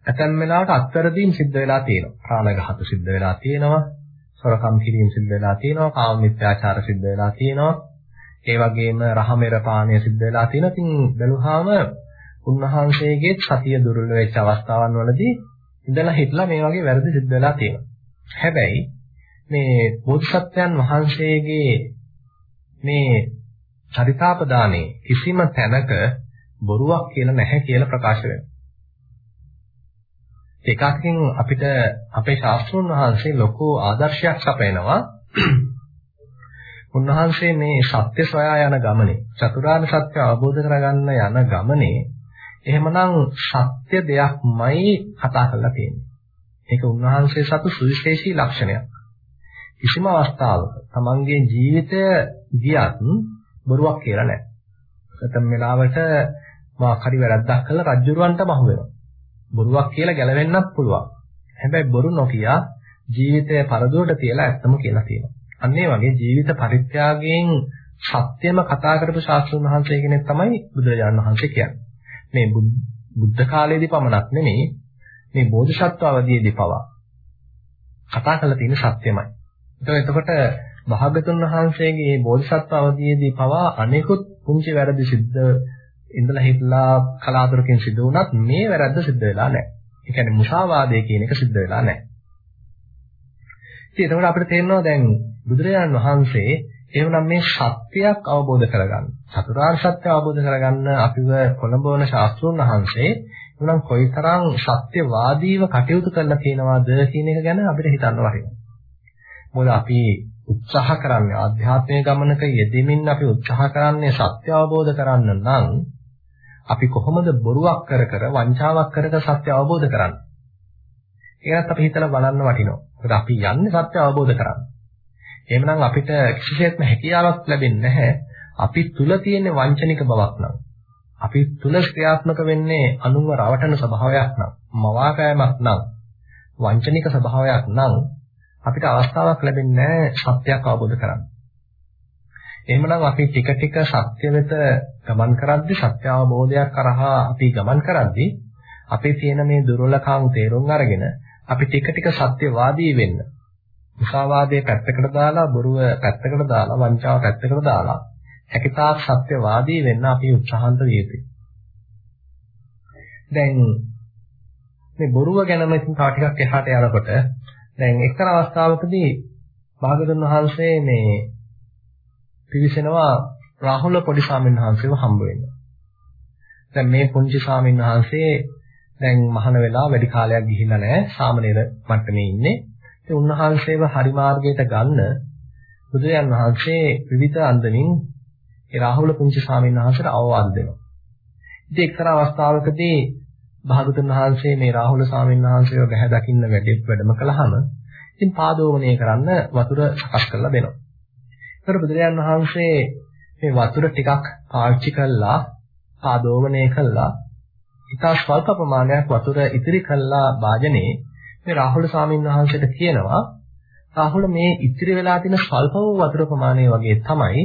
ඇතැම් වෙලාවට අත්තරදීම් සිද්ධ වෙලා තියෙනවා. ප්‍රාණඝාත සිද්ධ වෙලා තියෙනවා. සොරකම් කිරීම සිද්ධ වෙලා තියෙනවා. කාම මිත්‍යාචාර සිද්ධ වෙලා තියෙනවා. ඒ වගේම රහමෙර පානය සිද්ධ වෙලා තියෙනවා. ඉතින් බැලුවාම උන්වහන්සේගේ සතිය දුර්වල වෙච්ච අවස්ථාවන් වලදී ඉඳලා හිටලා මේ වගේ වැරදි සිද්ධ වෙලා තියෙනවා. හැබැයි මේ බෝධිසත්වයන් වහන්සේගේ මේ චරිතාපදානයේ කිසිම තැනක බොරුවක් කියලා නැහැ කියලා ප්‍රකාශ වෙනවා. ඒකකින් අපිට අපේ ශාස්ත්‍රඥ වහන්සේ ලොකු ආදර්ශයක් සපයනවා. උන්වහන්සේ මේ සත්‍ය සොයා යන ගමනේ චතුරාර්ය සත්‍ය අවබෝධ කරගන්න යන ගමනේ එහෙමනම් සත්‍ය දෙයක්මයි කතා කරලා තියෙන්නේ. ඒක උන්වහන්සේ සතු සුවිශේෂී ලක්ෂණයක්. කිසිම අවස්ථාවක තමන්ගේ ජීවිතය ගියත් බොරුවක් කියලා නැහැ. නැත්නම් වෙලාවට මා හරි වැරද්දක් කළා රජ්ජුරුවන්ටම අහු වෙනවා. බොරුවක් කියලා ගැලවෙන්නත් පුළුවන්. හැබැයි බොරු නොකිය ජීවිතය පරදුවට තියලා ඇත්තම කියලා තියෙනවා. අන්න ඒ වගේ ජීවිත පරිත්‍යාගයෙන් සත්‍යම කතා කරපු ශාස්ත්‍රඥ වහන්සේ කෙනෙක් තමයි බුදුරජාණන් වහන්සේ කියන්නේ. මේ බුද්ධ කාලයේදී පමණක් නෙමෙයි මේ බෝධිසත්ව අවදීයේදී පවා කතා කරලා තියෙන සත්‍යමයි. එතකොට භාගතුන් වහන්සේගේ මේ බෝධිසත්ව අවදීයේදී පවා අනෙකුත් පුංචි වැරදි සිද්ධ ඉඳලා හිටලා කලාතුරකින් සිදු වුණත් මේ වැරද්ද සිද්ධ වෙලා නැහැ. ඒ කියන්නේ මුසාවාදය කියන එක සිද්ධ වෙලා නැහැ. ඉතින් එතකොට අපිට තේරෙනවා දැන් බුදුරජාණන් වහන්සේ එහෙනම් මේ සත්‍යයක් අවබෝධ කරගන්න. චතුරාර්ය සත්‍ය අවබෝධ කරගන්න අපිව කොළඹවන ශාස්ත්‍රඥ වහන්සේ එනම් කොයිතරම් සත්‍යවාදීව කටයුතු කරලා තියෙනවද කියන එක ගැන අපිට හිතන්න වටිනවා. මොකද අපි උත්සාහ කරන්නේ ආධ්‍යාත්මික ගමනක යෙදෙමින් අපි උත්සාහ කරන්නේ සත්‍ය අවබෝධ කරන්න නම් අපි කොහොමද බොරුවක් කර කර වංචාවක් කර කර සත්‍ය අවබෝධ කරන්නේ? ඒකත් අපි හිතලා බලන්න වටිනවා. මොකද අපි යන්නේ සත්‍ය අවබෝධ කරන්න. එහෙමනම් අපිට කිසිසේත්ම හැකියාවක් ලැබෙන්නේ නැහැ. අපි තුල තියෙන වංචනික බවක් නම් අපි තුල ක්‍රියාත්මක වෙන්නේ අනුන්ව රවටන ස්වභාවයක් නම් මවාකෑමක් නම් වංචනික ස්වභාවයක් නම් අපිට අවස්ථාවක් ලැබෙන්නේ සත්‍යයක් අවබෝධ කරගන්න. එහෙමනම් අපි ටික ටික සත්‍ය වෙත ගමන් කරද්දී සත්‍ය අවබෝධයක් කරහා අපි ගමන් කරද්දී අපේ තියෙන මේ දුර්වලකම් තේරුම් අරගෙන අපි ටික ටික සත්‍යවාදී වෙන්න. මුසාවාදයේ පැත්තකට දාලා බොරුව පැත්තකට දාලා වංචාව පැත්තකට දාලා හැකිතාක් සත්‍යවාදී වෙන්න අපි උත්සාහන්ත විය යුතුයි. දැන් මේ බොරුව ගැනම ඉතින් තව ටිකක් එහාට යනකොට දැන් එක්තරා අවස්ථාවකදී භාගතුන් වහන්සේ මේ පිවිසෙනවා රාහුල පොඩි ස්වාමීන් වහන්සේව හම්බ වෙන්න. දැන් මේ පුංචි ස්වාමීන් වහන්සේ දැන් මහාන වෙලා වැඩි කාලයක් ගිහිල්ලා නැහැ. සාමනීර මට්ටමේ ඉන්නේ. ඉතින් උන්වහන්සේව හරි මාර්ගයට ගන්න බුදුරජාන් වහන්සේ විවිධ අන්දමින් ඒ රාහුල පුංචි ස්වාමීන් වහන්සේට අවවාද දෙනවා. ඉතින් එක්තරා අවස්ථාවකදී භාගතුන් වහන්සේ මේ රාහුල ස්වාමීන් වහන්සේව බැහැ දකින්න වැඩි වැඩම කළාම ඉතින් පාදෝමණය කරන්න වතුර සකස් කරලා දෙනවා. ඒතර බුදුරජාන් වහන්සේ මේ වතුර ටිකක් පාවිච්චි කළා පාදෝවණය කළා ඉතා ස්වල්ප ප්‍රමාණයක් වතුර ඉතිරි කළා වාජනේ මේ රාහුල ස්වාමීන් වහන්සේට කියනවා රාහුල මේ ඉතිරි වෙලා තියෙන ස්වල්ප වූ වතුර ප්‍රමාණය වගේ තමයි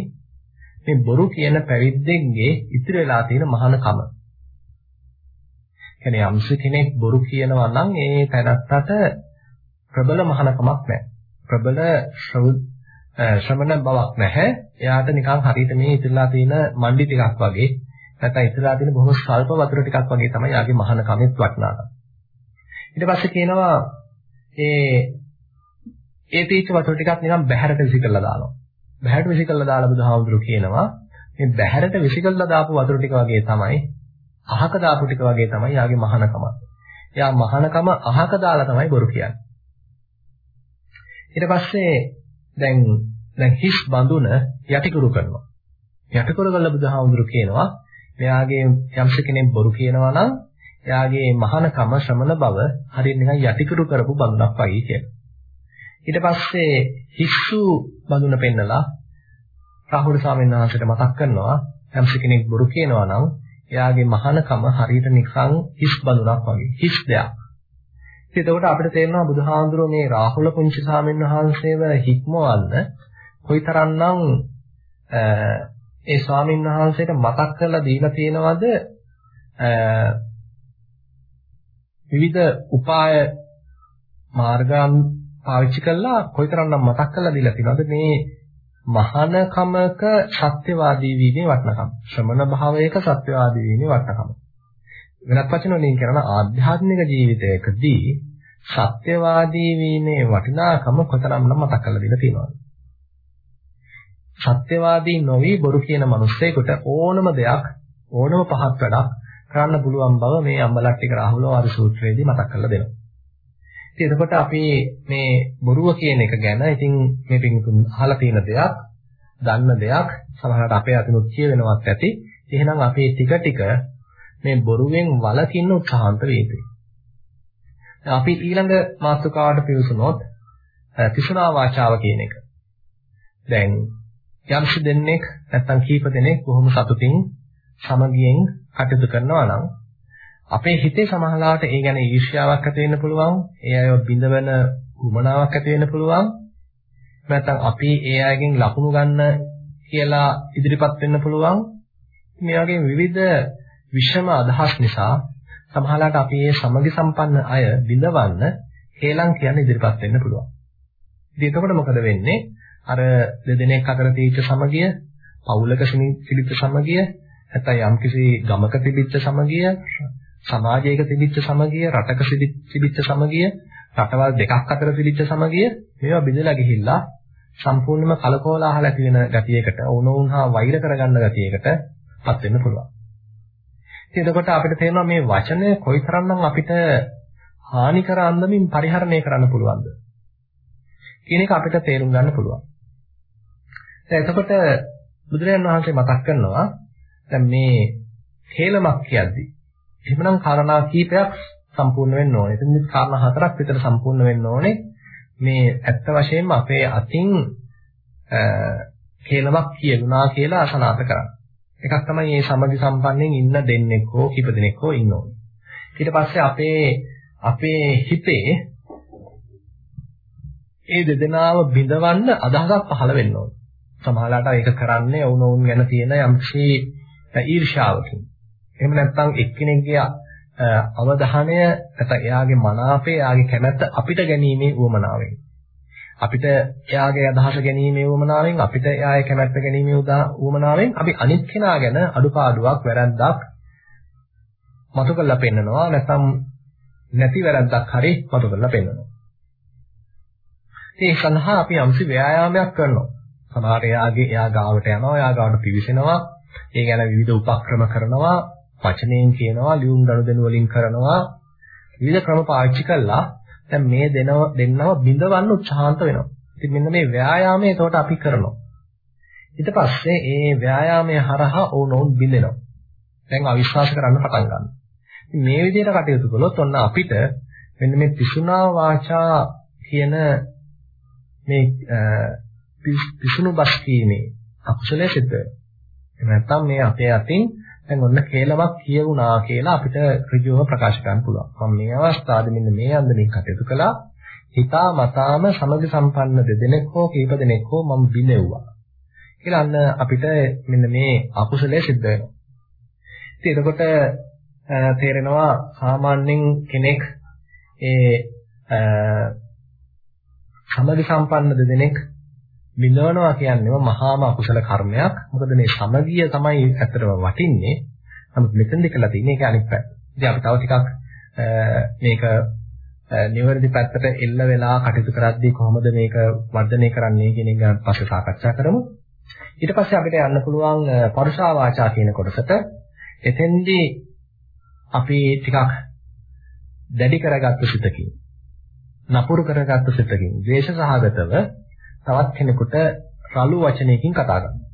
මේ බොරු කියන පැවිද්දෙන්ගේ ඉතිරි වෙලා තියෙන මහානකම. කියන්නේ යම්ස කෙනෙක් බොරු කියනවා නම් ඒ තැනත්තට ප්‍රබල මහානකමක් නැහැ. ප්‍රබල ශ්‍රමණ බවක් නැහැ. එයාට නිකන් හරියට මේ ඉතිරිලා තියෙන මණ්ඩි ටිකක් වගේ නැත්නම් ඉතිරිලා තියෙන බොහොම ස්වල්ප වතුර ටිකක් වගේ තමයි යාගේ මහානකමෙත් වටිනාකම. ඊට පස්සේ කියනවා ඒ ඒ තීච්ච වතුර ටිකක් නිකන් බහැරට විසි කරලා දානවා. බහැරට විසි කරලා දාලා බුදුහාමුදුරු කියනවා මේ බහැරට විසි කරලා දාපු වතුර ටික වගේ තමයි අහක දාපු ටික වගේ තමයි යාගේ මහානකම. එයා මහානකම අහක දාලා තමයි බොරු කියන්නේ. ඊට පස්සේ දැන් දැන් හිස් බඳුන යටිකුරු කරනවා. යටිකුරු කළ බුදුහාමුදුරු කියනවා මෙයාගේ යම්ස කෙනෙක් බොරු කියනවා නම් එයාගේ මහානකම ශ්‍රමණ බව හරිය නිකන් යටිකුරු කරපු බඳුනක් වගේ කියලා. ඊට පස්සේ හිස්සු බඳුන පෙන්නලා රාහුල ස්වාමීන් වහන්සේට මතක් කරනවා යම්ස කෙනෙක් බොරු කියනවා නම් එයාගේ මහානකම හරියට නිකන් හිස් බඳුනක් වගේ හිස් දෙයක්. ඉතින් එතකොට අපිට තේරෙනවා බුදුහාඳුරෝ මේ රාහුල පුංචි ස්වාමීන් වහන්සේව හික්මවන්න කොයිතරම්නම් ඒ ස්වාමීන් වහන්සේට මතක් කරලා දීලා තියෙනවද? විවිධ උපාය මාර්ගම් පාවිච්චි කළා. කොයිතරම්නම් මතක් කරලා දීලා තියෙනවද? මේ මහානකමක සත්‍යවාදී වීමේ වටිනකම. ශ්‍රමණ භාවයක සත්‍යවාදී වීමේ වටිනකම. වෙනත් වචන වලින් කරන ආධ්‍යාත්මික ජීවිතයකදී සත්‍යවාදී වීමේ වටිනාකම කොතරම්නම් මතක් කරලා දීලා තියෙනවද? සත්‍යවාදී නොවි බොරු කියන මිනිස්සෙකුට ඕනම දෙයක් ඕනම පහත් වැඩක් කරන්න පුළුවන් බව මේ අම්බලට්ටික රාහුල වාද සූත්‍රයේදී මතක් කරලා දෙනවා. ඉතින් එතකොට අපි මේ බොරුව කියන එක ගැන ඉතින් මේ පිටුතුන් අහලා තියෙන දෙයක්, දන්න දෙයක්, සමහරවිට අපේ අතිනුත් කියවෙනවත් ඇති. එහෙනම් අපි ටික ටික මේ බොරුවෙන් වළකින්න උත්සාහන්ත වේදී. අපි ඊළඟ මාතෘකාවට පිවිසුනොත් තිසුණා වාචාව කියන එක. දැන් යම්සි දෙන්නෙක් නැත්තම් කීප දෙනෙක් බොහොම සතුටින් සමගියෙන් කටයුතු කරනවා නම් අපේ හිතේ සමහරවිට ඒ ගැන ඊර්ෂ්‍යාවක් ඇති වෙන්න පුළුවන්. ඒ අයව බිඳවන උමනාවක් ඇති වෙන්න පුළුවන්. නැත්නම් අපි ඒ අයගෙන් ලකුණු ගන්න කියලා ඉදිරිපත් වෙන්න පුළුවන්. මේ වගේ විවිධ විෂම අදහස් නිසා සමහරවිට අපි මේ සමගි සම්පන්න අය බිඳවන්න හේලම් කියන ඉදිරිපත් වෙන්න පුළුවන්. ඉතින් එතකොට මොකද වෙන්නේ? අර දෙදෙනෙක් අතර තීච්ච සමගිය, පෞලක සිලිත සමගිය, නැත්නම් යම්කිසි ගමක තිබිච්ච සමගිය, සමාජයක තිබිච්ච සමගිය, රටක තිබිච්ච සමගිය, රටවල් දෙකක් අතර තිබිච්ච සමගිය මේවා බෙදලා ගිහිල්ලා සම්පූර්ණයෙන්ම කලකෝලාහල ඇති වෙන ගතියකට, ඕනෝන් හා වෛර කරගන්න ගතියකට පත් වෙන්න පුළුවන්. ඉතින් එතකොට අපිට තේරෙනවා මේ වචනය කොයිතරම්නම් අපිට හානි කර අන්දමින් පරිහරණය කරන්න පුළුවන්ද කියන එක අපිට තේරුම් ගන්න පුළුවන්. දැන් එතකොට බුදුරජාණන් වහන්සේ මතක් කරනවා දැන් මේ හේලමක් කියද්දි එහෙමනම් කාරණා කීපයක් සම්පූර්ණ වෙන්න ඕනේ. එතන කාරණා හතරක් විතර සම්පූර්ණ වෙන්න ඕනේ. මේ ඇත්ත වශයෙන්ම අපේ අතින් හේලමක් කියුණා කියලා අසනාත කරන්න. එකක් තමයි මේ සමගි සම්පන්නෙන් ඉන්න දෙන්නෙක් හෝ කිප දෙනෙක් හෝ ඉන්න ඕනේ. ඊට පස්සේ අපේ අපේ හිතේ ඒ දෙදෙනාව බිඳවන්න අදහසක් පහළ වෙන්න ඕනේ. සමහරවිට ඒක කරන්නේ වුණෝන් ගැන තියෙන යම්කිසි ඊර්ෂාවකින්. එහෙම නැත්නම් එක්කෙනෙක්ගේ අවධානය නැත්නම් එයාගේ මනාපය එයාගේ කැමැත්ත අපිට ගැනීමේ උවමනාවෙන්. අපිට එයාගේ අදහස ගැනීමේ උවමනාවෙන් අපිට එයාගේ කැමැත්ත ගැනීමේ උවමනාවෙන් අපි අනිත් කෙනා ගැන අඩුපාඩුවක් වැරද්දක් මතු කරලා පෙන්නනවා නැත්නම් නැති වැරද්දක් හරි මතු කරලා පෙන්නනවා. ඒ සඳහා අපි යම්සි ව්‍යායාමයක් කරනවා. සමහර එයාගේ එයා ගාවට යනවා, එයා ගාවට පිවිසෙනවා, ඒ ගැන විවිධ උපක්‍රම කරනවා, වචනයෙන් කියනවා, ලියුම් ගනුදෙනු වලින් කරනවා. විවිධ ක්‍රම පාවිච්චි කළා දැන් මේ දෙනව දෙන්නව බිඳවන්න උත්සාහන්ත වෙනවා. ඉතින් මෙන්න මේ ව්‍යායාමය එතකොට අපි කරනවා. ඊට පස්සේ ඒ ව්‍යායාමය හරහා ඕනෝන් බිඳෙනවා. දැන් අවිශ්වාස කරන්න පටන් ගන්නවා. මේ විදිහට කටයුතු කළොත් ඔන්න අපිට මෙන්න මේ පිසුනා වාචා කියන මේ පිසුණු බස් කීමේ අකුසලයේ සිද්ධ වෙනවා. නැත්තම් මේ අපේ අතින් දැන් ඔන්න කේලමක් කියුණා කියලා අපිට ඍජුව ප්‍රකාශ කරන්න පුළුවන්. මම මේ අවස්ථාවේ මෙන්න මේ අන්දමින් කටයුතු කළා. හිතා මතාම සමග සම්පන්න දෙදෙනෙක් හෝ කීප දෙනෙක් හෝ මම බිඳෙව්වා. කියලා අන්න අපිට මෙන්න මේ අකුසලයේ සිද්ධ වෙනවා. ඉතින් එතකොට තේරෙනවා සාමාන්‍යයෙන් කෙනෙක් ඒ සමග සම්පන්න දෙදෙනෙක් බිඳවනවා කියන්නේ මහාම අකුසල කර්මයක්. මොකද මේ සමගිය තමයි ඇත්තටම වටින්නේ. නමුත් මෙතෙන්ද කියලා තියෙන්නේ ඒක අනිත් පැත්ත. ඉතින් අපි තව ටිකක් මේක නිවැරදි පැත්තට එල්ල වෙලා කටයුතු කරද්දී කොහොමද මේක වර්ධනය කරන්නේ කියන එක පස්සේ සාකච්ඡා කරමු. ඊට පස්සේ අපිට යන්න පුළුවන් පරුෂා වාචා කියන කොටසට. එතෙන්දී අපි ටිකක් දැඩි කරගත්තු සිතකින් නපුරු කරගත්තු සිතකින් ද්වේෂ සහගතව තවත් කෙනෙකුට රළු වචනයකින් කතා කරනවා.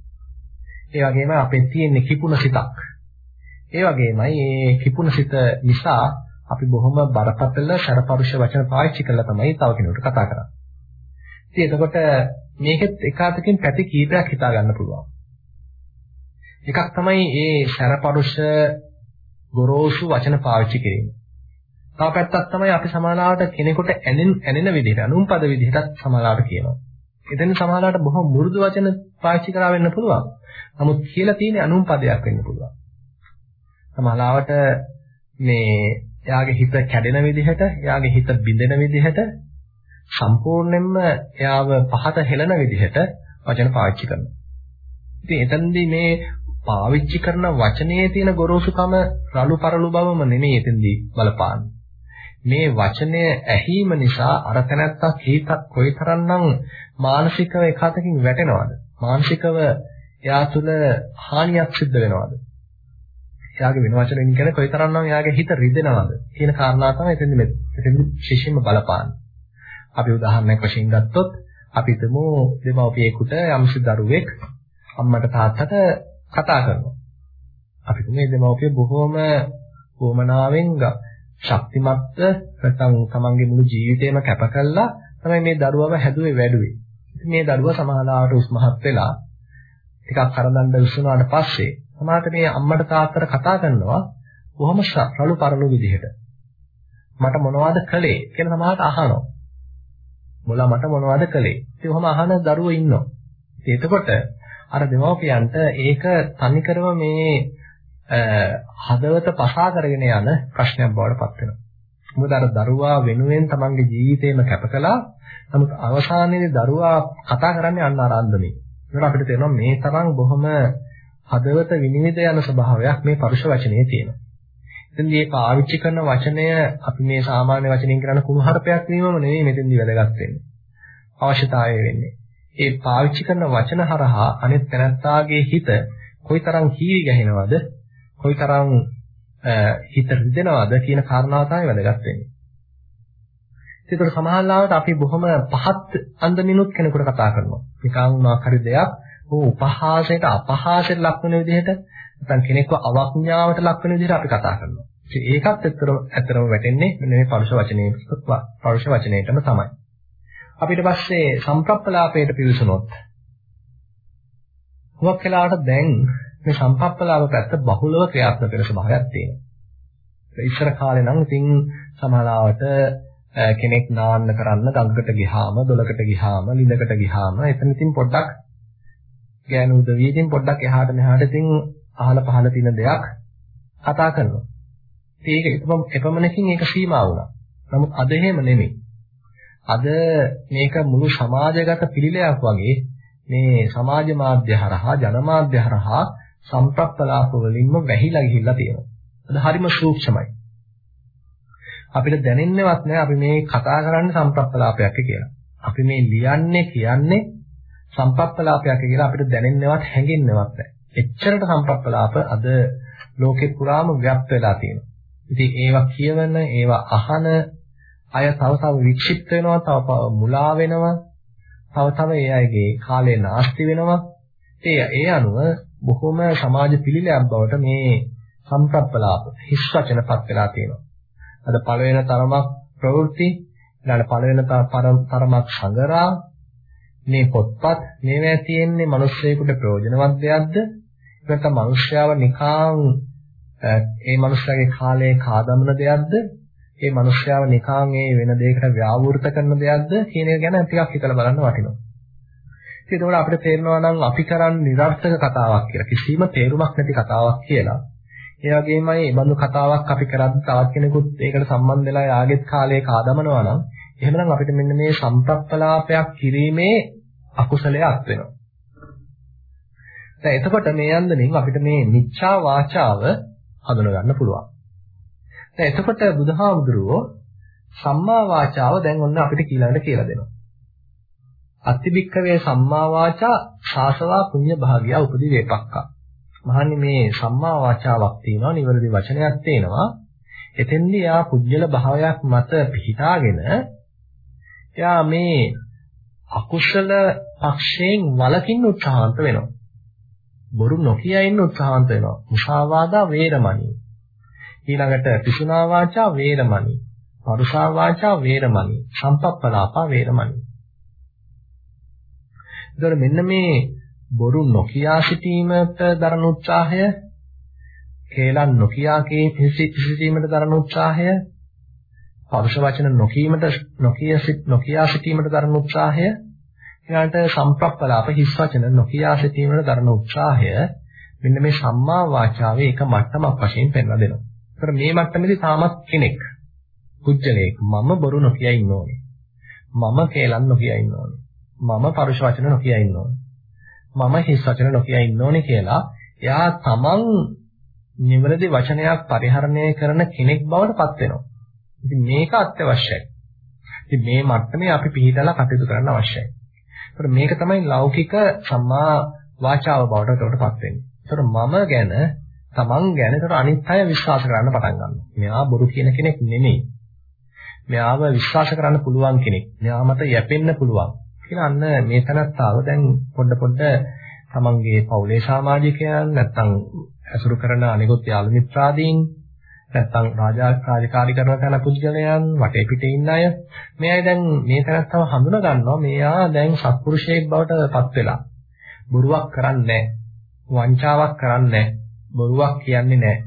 ඒ වගේම අපේ තියෙන කිපුණ සිතක්. ඒ වගේමයි මේ කිපුණ සිත නිසා අපි බොහොම බරපතල සරපරුෂ වචන පාවිච්චි කරලා තමයි තව කෙනෙකුට කතා කරන්නේ. ඉතින් එතකොට මේකෙත් එකාතකින් පැති කීපයක් හිතා ගන්න පුළුවන්. එකක් තමයි මේ සරපරුෂ ගොරෝසු වචන පාවිච්චි කිරීම. තව පැත්තක් තමයි අපි සමාලාවට කෙනෙකුට ඇනෙන ඇනෙන විදිහට අනුම්පද විදිහටත් සමාලාවට කියනවා. එතන සමාලාවට බොහොම මෘදු වචන පාවිච්චි කරා වෙන්න පුළුවන්. නමුත් කියලා තියෙන අනුම්පදයක් වෙන්න පුළුවන්. සමාලාවට මේ එයාගේ හිත කැඩෙන විදිහට, එයාගේ හිත බිඳෙන විදිහට සම්පූර්ණයෙන්ම එයාව පහත හෙලන විදිහට වචන පාවිච්චි කරනවා. ඉතින් එතනදී මේ පාවිච්චි කරන වචනයේ තියෙන ගොරෝසුකම රළු පරළු බවම නෙමෙයි එතෙන්දී බලපාන්නේ. මේ වචනය ඇහිම නිසා අර තැනත්තා කීතක් කොයිතරම්නම් මානසිකව එකතකින් වැටෙනවද? මානසිකව එයා තුළ හානියක් සිද්ධ වෙනවද? එයාගේ වෙන වචනෙන් කියන්නේ කොයිතරම්නම් එයාගේ හිත රිදෙනවද කියන කාරණා තමයි එතෙන්දි එතෙන්දි විශේෂයෙන්ම බලපාන්නේ. අපි උදාහරණයක් වශයෙන් ගත්තොත් අපි හිතමු දෙමව්පියෙකුට යම්සි දරුවෙක් අම්මට තාත්තට කතා කරනවා. අපි මේ දෙමව්පිය බොහොම වමනාවෙන් ශක්තිමත්ව නැත්නම් තමන්ගේ මුළු ජීවිතේම කැප කළා තමයි මේ දරුවව හැදුවේ වැඩුවේ. මේ දරුවා සමාහලාවට උස්මහත් වෙලා ටිකක් කරදඬ විසුණාට පස්සේ සමහරට මේ අම්මට තාත්තට කතා කරනවා කොහොම රළු පරළු විදිහට. මට මොනවද කළේ කියලා සමහරට අහනවා. මොලා මට මොනවද කළේ? ඉතින් ඔහම අහන දරුවෝ ඉන්නවා. ඉතින් එතකොට අර දෙමව්පියන්ට ඒක තනිකරම මේ හදවත පසා කරගෙන යන ප්‍රශ්නයක් බවට පත් වෙනවා. මොකද අර දරුවා වෙනුවෙන් තමන්ගේ ජීවිතේම කැප කළා. නමුත් අවසානයේදී දරුවා කතා කරන්නේ අන්න අර අන්දමේ. ඒකට අපිට තේරෙනවා මේ තරම් බොහොම හදවත විනිවිද යන ස්වභාවයක් මේ පරුෂ වචනේ තියෙනවා. ඉතින් මේ පාවිච්චි කරන වචනය අපි මේ සාමාන්‍ය වචනෙන් කරන කුණුහරුපයක් වීමම නෙවෙයි මෙතෙන්දි වැදගත් වෙන්නේ. අවශ්‍යතාවය වෙන්නේ. ඒ පාවිච්චි කරන වචන හරහා අනිත් තැනත්තාගේ හිත කොයිතරම් හීරි ගැහෙනවද කොයිතරම් හිත රිදෙනවද කියන කාරණාව තමයි වැදගත් වෙන්නේ. ඒකට සමහරවිට අපි බොහොම පහත් අන්දමිනුත් කෙනෙකුට කතා කරනවා. නිකන් මොනවාක් දෙයක් ඕ උපහාසයට අපහාසයට ලක් වෙන විදිහට නැත්නම් කෙනෙක්ව අවඥාවට ලක් වෙන විදිහට අපි කතා කරනවා. ඉතින් ඒකත් ඇත්තටම ඇත්තටම වැටෙන්නේ මෙන්න මේ පරුෂ වචනේ පරුෂ වචනේටම තමයි. අපිට පස්සේ සම්ප්‍රප්පලාපයට පිවිසුනොත් හුඟක් වෙලාවට දැන් මේ සම්පප්පලාව පැත්ත බහුලව ක්‍රියාත්මක වෙන ස්වභාවයක් තියෙනවා. ඉස්සර කාලේ නම් ඉතින් සමහරවට කෙනෙක් නාන්න කරන්න ගඟකට ගියාම, දොලකට ගියාම, ලිඳකට ගියාම එතන ඉතින් පොඩ්ඩක් ගෑනු උදවියකින් පොඩ්ඩක් එහාට මෙහාට ඉතින් අහල පහල තියෙන දෙයක් කතා කරනවා. ඒක එපමණකින් ඒක සීමා වුණා. නමුත් අද එහෙම නෙමෙයි. අද මේක මුළු සමාජගත පිළිලයක් වගේ මේ සමාජ මාධ්‍ය හරහා ජනමාධ්‍ය හරහා සම්ප්‍රප්පලාප වලින්ම වැහිලා ගිහිල්ලා තියෙනවා. අද හරිම සූක්ෂමයි. අපිට දැනෙන්නේවත් නැහැ අපි මේ කතා කරන්නේ සම්ප්‍රප්පලාපයක් කියලා. අපි මේ ලියන්නේ කියන්නේ සම්ප්‍රප්පලාපයක් කියලා අපිට දැනෙන්නේවත් හැඟෙන්නේවත් නැහැ. එච්චරට සම්ප්‍රප්පලාප අද ලෝකේ පුරාම ව්‍යාප්ත වෙලා තියෙනවා. ඉතින් ඒවා කියවන, ඒවා අහන අය තව තව වික්ෂිප්ත වෙනවා, තව මුලා වෙනවා, තව තව ඒ අයගේ කාලේ නාස්ති වෙනවා. ඒ ඒ අනුව බොහොම සමාජ පිළිලයක් බවට මේ සම්ප්‍රප්පලාප හිස් වචනපත් වෙලා තියෙනවා. අද පළවෙන තරමක් ප්‍රවෘත්ති, ඊළඟ පළවෙන තරමක් සංගරා මේ පොත්පත් මේවා තියෙන්නේ මිනිස්සෙකුට ප්‍රයෝජනවත් දෙයක්ද? නැත්නම් මිනිස්යාව නිකං ඒ මිනිස්යාගේ කාලේ කාදමන දෙයක්ද? ඒ මිනිස්යාව නිකං ඒ වෙන දෙයකට ව්‍යාවෘත කරන දෙයක්ද කියන එක ගැන ටිකක් හිතලා බලන්න වටිනවා. ඉතින් ඒකෝට අපිට තේරෙනවා නම් අපි කරන්නේ නිර්ර්ථක කතාවක් කියලා. කිසිම තේරුමක් නැති කතාවක් කියලා. ඒ වගේමයි මේ බඳු කතාවක් අපි කරද්දී තවත් කෙනෙකුත් ඒකට සම්බන්ධ වෙලා යාගෙත් කාලේ කාදමනවා නම් එහෙමනම් අපිට මෙන්න මේ සම්ප්‍රප්පලාපයක් කිරීමේ අකුසලයක් වෙනවා. දැන් එතකොට මේ යන්දමින් අපිට මේ මිච්ඡා වාචාව හඳුනා ගන්න පුළුවන්. දැන් එතකොට බුදුහාමුදුරුවෝ සම්මා වාචාව දැන් ඔන්න අපිට කියලා කියලා දෙනවා. අත්තිබික්කවේ සම්මා වාචා ශාසවා පුඤ්ඤ භාගිය උපදී වේපක්කා. මහන්නේ මේ සම්මා වාචාවක් තියෙනවා නිවැරදි වචනයක් තියෙනවා. එතෙන්දී යා පුජ්‍යල භාවයක් මත පිහිටාගෙන එයා මේ අකුසල පක්ෂයෙන් වළකින්න උත්සාහන්ත වෙනවා. බොරු නොකිය ඉන්න උත්සාහන්ත වෙනවා. මුසාවාදා වේරමණී. ඊළඟට පිසුනා වාචා වේරමණී. පරුසා වාචා වේරමණී. සම්පප්පලාපා වේරමණී. ඒතර මෙන්න මේ බොරු නොකියා සිටීමට දරන උත්සාහය, කේලම් නොකියා කී සිටීමට දරන උත්සාහය, පරුෂ වචන නොකීමට නොකිය නොකියා සිටීමට දරන උත්සාහය, ඊළඟට සම්ප්‍රප්පලාප හිස් වචන නොකියා සිටීමට දරන උත්සාහය මෙන්න මේ සම්මා වාචාවේ එක මට්ටමක් වශයෙන් පෙන්වා දෙනවා. ඒතර මේ මට්ටමේදී තාමත් කෙනෙක් කුජලයක් මම බොරු නොකිය ඉන්න ඕනේ. මම කේලම් නොකිය ඉන්න ඕනේ. මම පරුෂ වචන නොකිය ඉන්න ඕනේ. මම හිස් වචන නොකිය ඉන්න ඕනේ කියලා එයා තමන් නිවැරදි වචනයක් පරිහරණය කරන කෙනෙක් බවට පත් වෙනවා. ඉතින් මේක අත්‍යවශ්‍යයි. ඉතින් මේ මට්ටමේ අපි පිළිතලා කටයුතු කරන්න අවශ්‍යයි. ඒතර මේක තමයි ලෞකික සම්මා වාචාව බවට උඩටපත් වෙන්නේ. ඒතර මම ගැන තමන් ගැන ඒතර අනිත් අය විශ්වාස කරන්න පටන් ගන්නවා. මෙයා බොරු කියන කෙනෙක් නෙමෙයි. මෙයාව විශ්වාස කරන්න පුළුවන් කෙනෙක්. මෙයා මට යැපෙන්න පුළුවන්. කියලා අන්න මේ තනත්තාව දැන් පොඩ පොඩ තමන්ගේ පවුලේ සමාජිකයන් නැත්තම් ඇසුරු කරන අනිකුත් යාළු මිත්‍රාදීන් නැත්තම් රාජා රාජකාරී කරන තැන පුද්ගලයන් වටේ පිටේ ඉන්න අය මේ අය දැන් මේ තනත්තව හඳුනා ගන්නවා. මෙයා දැන් සත්පුරුෂයෙක් බවට පත් වෙලා. බොරුවක් කරන්නේ වංචාවක් කරන්නේ බොරුවක් කියන්නේ නැහැ.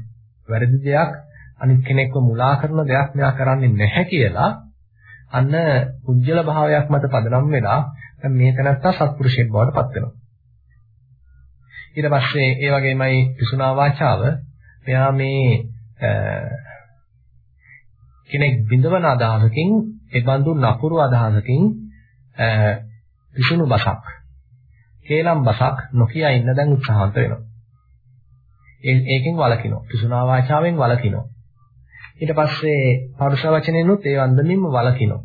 වැරදි දෙයක් අනිත් කෙනෙක්ව මුලා කරන දෙයක් මෙයා කරන්නේ නැහැ කියලා අන්න උජ්ජල භාවයක් මත පදනම් වෙලා දැන් මේ තැනත්තා සත්පුරුෂයෙක් බවට පත් වෙනවා. ඊට පස්සේ ඒ වගේමයි පිසුනා වාචාව මෙයා මේ කෙනෙක් බිඳවන අදහසකින් ඒ බඳු නපුරු අදහසකින් පිසුණු බසක් කේලම් බසක් නොකිය ඉන්න දැන් උත්සාහන්ත වෙනවා. ඒ ඒකෙන් වළකිනවා. පිසුනා වාචාවෙන් වළකිනවා. ඊට පස්සේ පරුෂ වචනෙනුත් ඒ වන්දමින්ම වළකිනවා.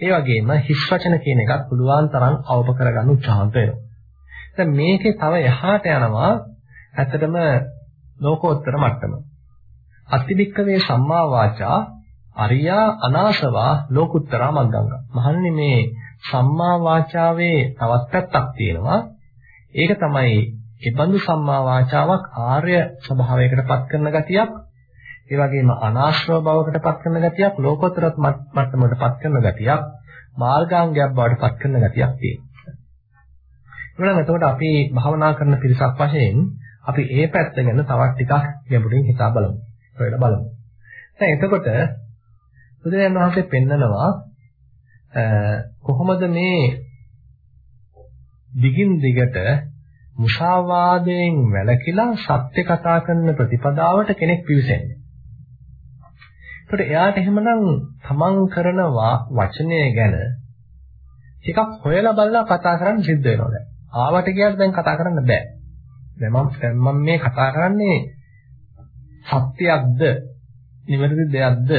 ඒ වගේම හිස් වචන කියන එකත් පුළුවන් තරම් අවබ කරගන්න උත්සාහන්ත වෙනවා. දැන් මේකේ තව එහාට යනවා ඇත්තටම ලෝකෝත්තර මට්ටම. අතිබික්කවේ සම්මා වාචා අරියා අනාශවා ලෝකුත්තරා මග්ගංග. මහන්නේ මේ සම්මා වාචාවේ තවත් පැත්තක් තියෙනවා. ඒක තමයි ඒ බඳු සම්මා වාචාවක් ආර්ය ස්වභාවයකට පත් කරන ගතියක් ඒ වගේම අනාශ්‍රව බවකට පත් කරන ගතියක් ලෝකෝත්තරත් මට්ටමකට පත් කරන ගතියක් මාර්ගාංගයක් බවට පත් කරන ගතියක් තියෙනවා. එහෙනම් එතකොට අපි භාවනා කරන පිරිසක් වශයෙන් අපි ඒ පැත්ත ගැන තවත් ටිකක් ගැඹුරින් හිතා බලමු. හොයලා බලමු. දැන් එතකොට බුදුරජාණන් වහන්සේ පෙන්නනවා කොහොමද මේ දිගින් දිගට මුසාවාදයෙන් වැළකීලා සත්‍ය කතා කරන ප්‍රතිපදාවට කෙනෙක් පිවිසෙන්නේ. ඒකට එයාට එහෙමනම් තමන් කරන වචනය ගැන ටිකක් හොයලා බලලා කතා කරන්න සිද්ධ වෙනවා දැන්. ආවට කියත් දැන් කතා කරන්න බෑ. දැන් මම මම මේ කතා කරන්නේ සත්‍යයක්ද නිවැරදි දෙයක්ද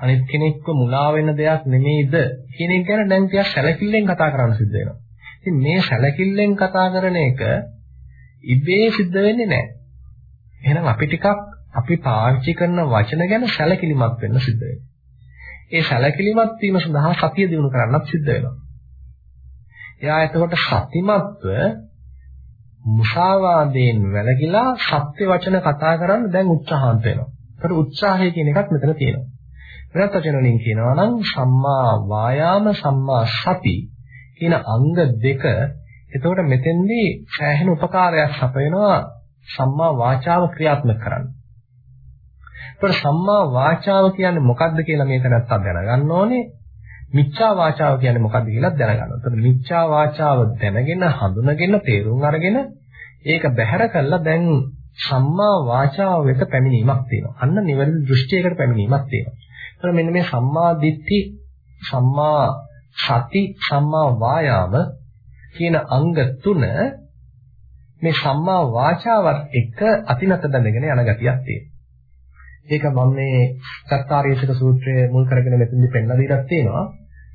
අනිත් කෙනෙක්ව මුලා වෙන දෙයක් නෙමෙයිද කියන එක ගැන දැන් ටිකක් සැලකිල්ලෙන් කතා කරන්න සිද්ධ වෙනවා. ඉතින් මේ සැලකිල්ලෙන් කතා කරන එක ඉබේ සිද්ධ වෙන්නේ නැහැ. එහෙනම් අපි ටිකක් අපි පාවිච්චි කරන වචන ගැන සැලකිලිමත් වෙන්න සිද්ධ වෙනවා. ඒ සැලකිලිමත් වීම සඳහා සතිය දිනු කරන්නත් සිද්ධ වෙනවා. එයා එතකොට සතිමත්ව මුසාවාදයෙන් වැළකීලා සත්‍ය වචන කතා කරන්න දැන් උත්සාහන්ත වෙනවා. ඒතර උත්සාහය කියන එකක් මෙතන තියෙනවා. වෙනත් වචන වලින් කියනවා නම් සම්මා වායාම සම්මා සති කියන අංග දෙක එතකොට මෙතෙන්දී සෑහෙන උපකාරයක් සපයනවා සම්මා වාචාව ක්‍රියාත්මක කරන්න. එතකොට සම්මා වාචාව කියන්නේ මොකක්ද කියලා මේක නැත්තම් දැනගන්න ඕනේ. මිච්ඡා වාචාව කියන්නේ මොකක්ද කියලා දැනගන්න. එතකොට මිච්ඡා වාචාව දැනගෙන හඳුනගෙන තේරුම් අරගෙන ඒක බැහැර කළා දැන් සම්මා වාචාව වෙත පැමිණීමක් තියෙනවා. අන්න නිවැරදි දෘෂ්ටියකට පැමිණීමක් තියෙනවා. එතකොට මෙන්න මේ සම්මා දිට්ඨි, සම්මා සති, සම්මා වායාම කියන අංග තුන මේ සම්මා වාචාවත් එක්ක අතිනත බැඳගෙන යන ගතියක් තියෙනවා. ඒක මම මේ සත්තාරීසක සූත්‍රය මුල් කරගෙන මෙතනදි පෙන්නලා දීලා තියෙනවා.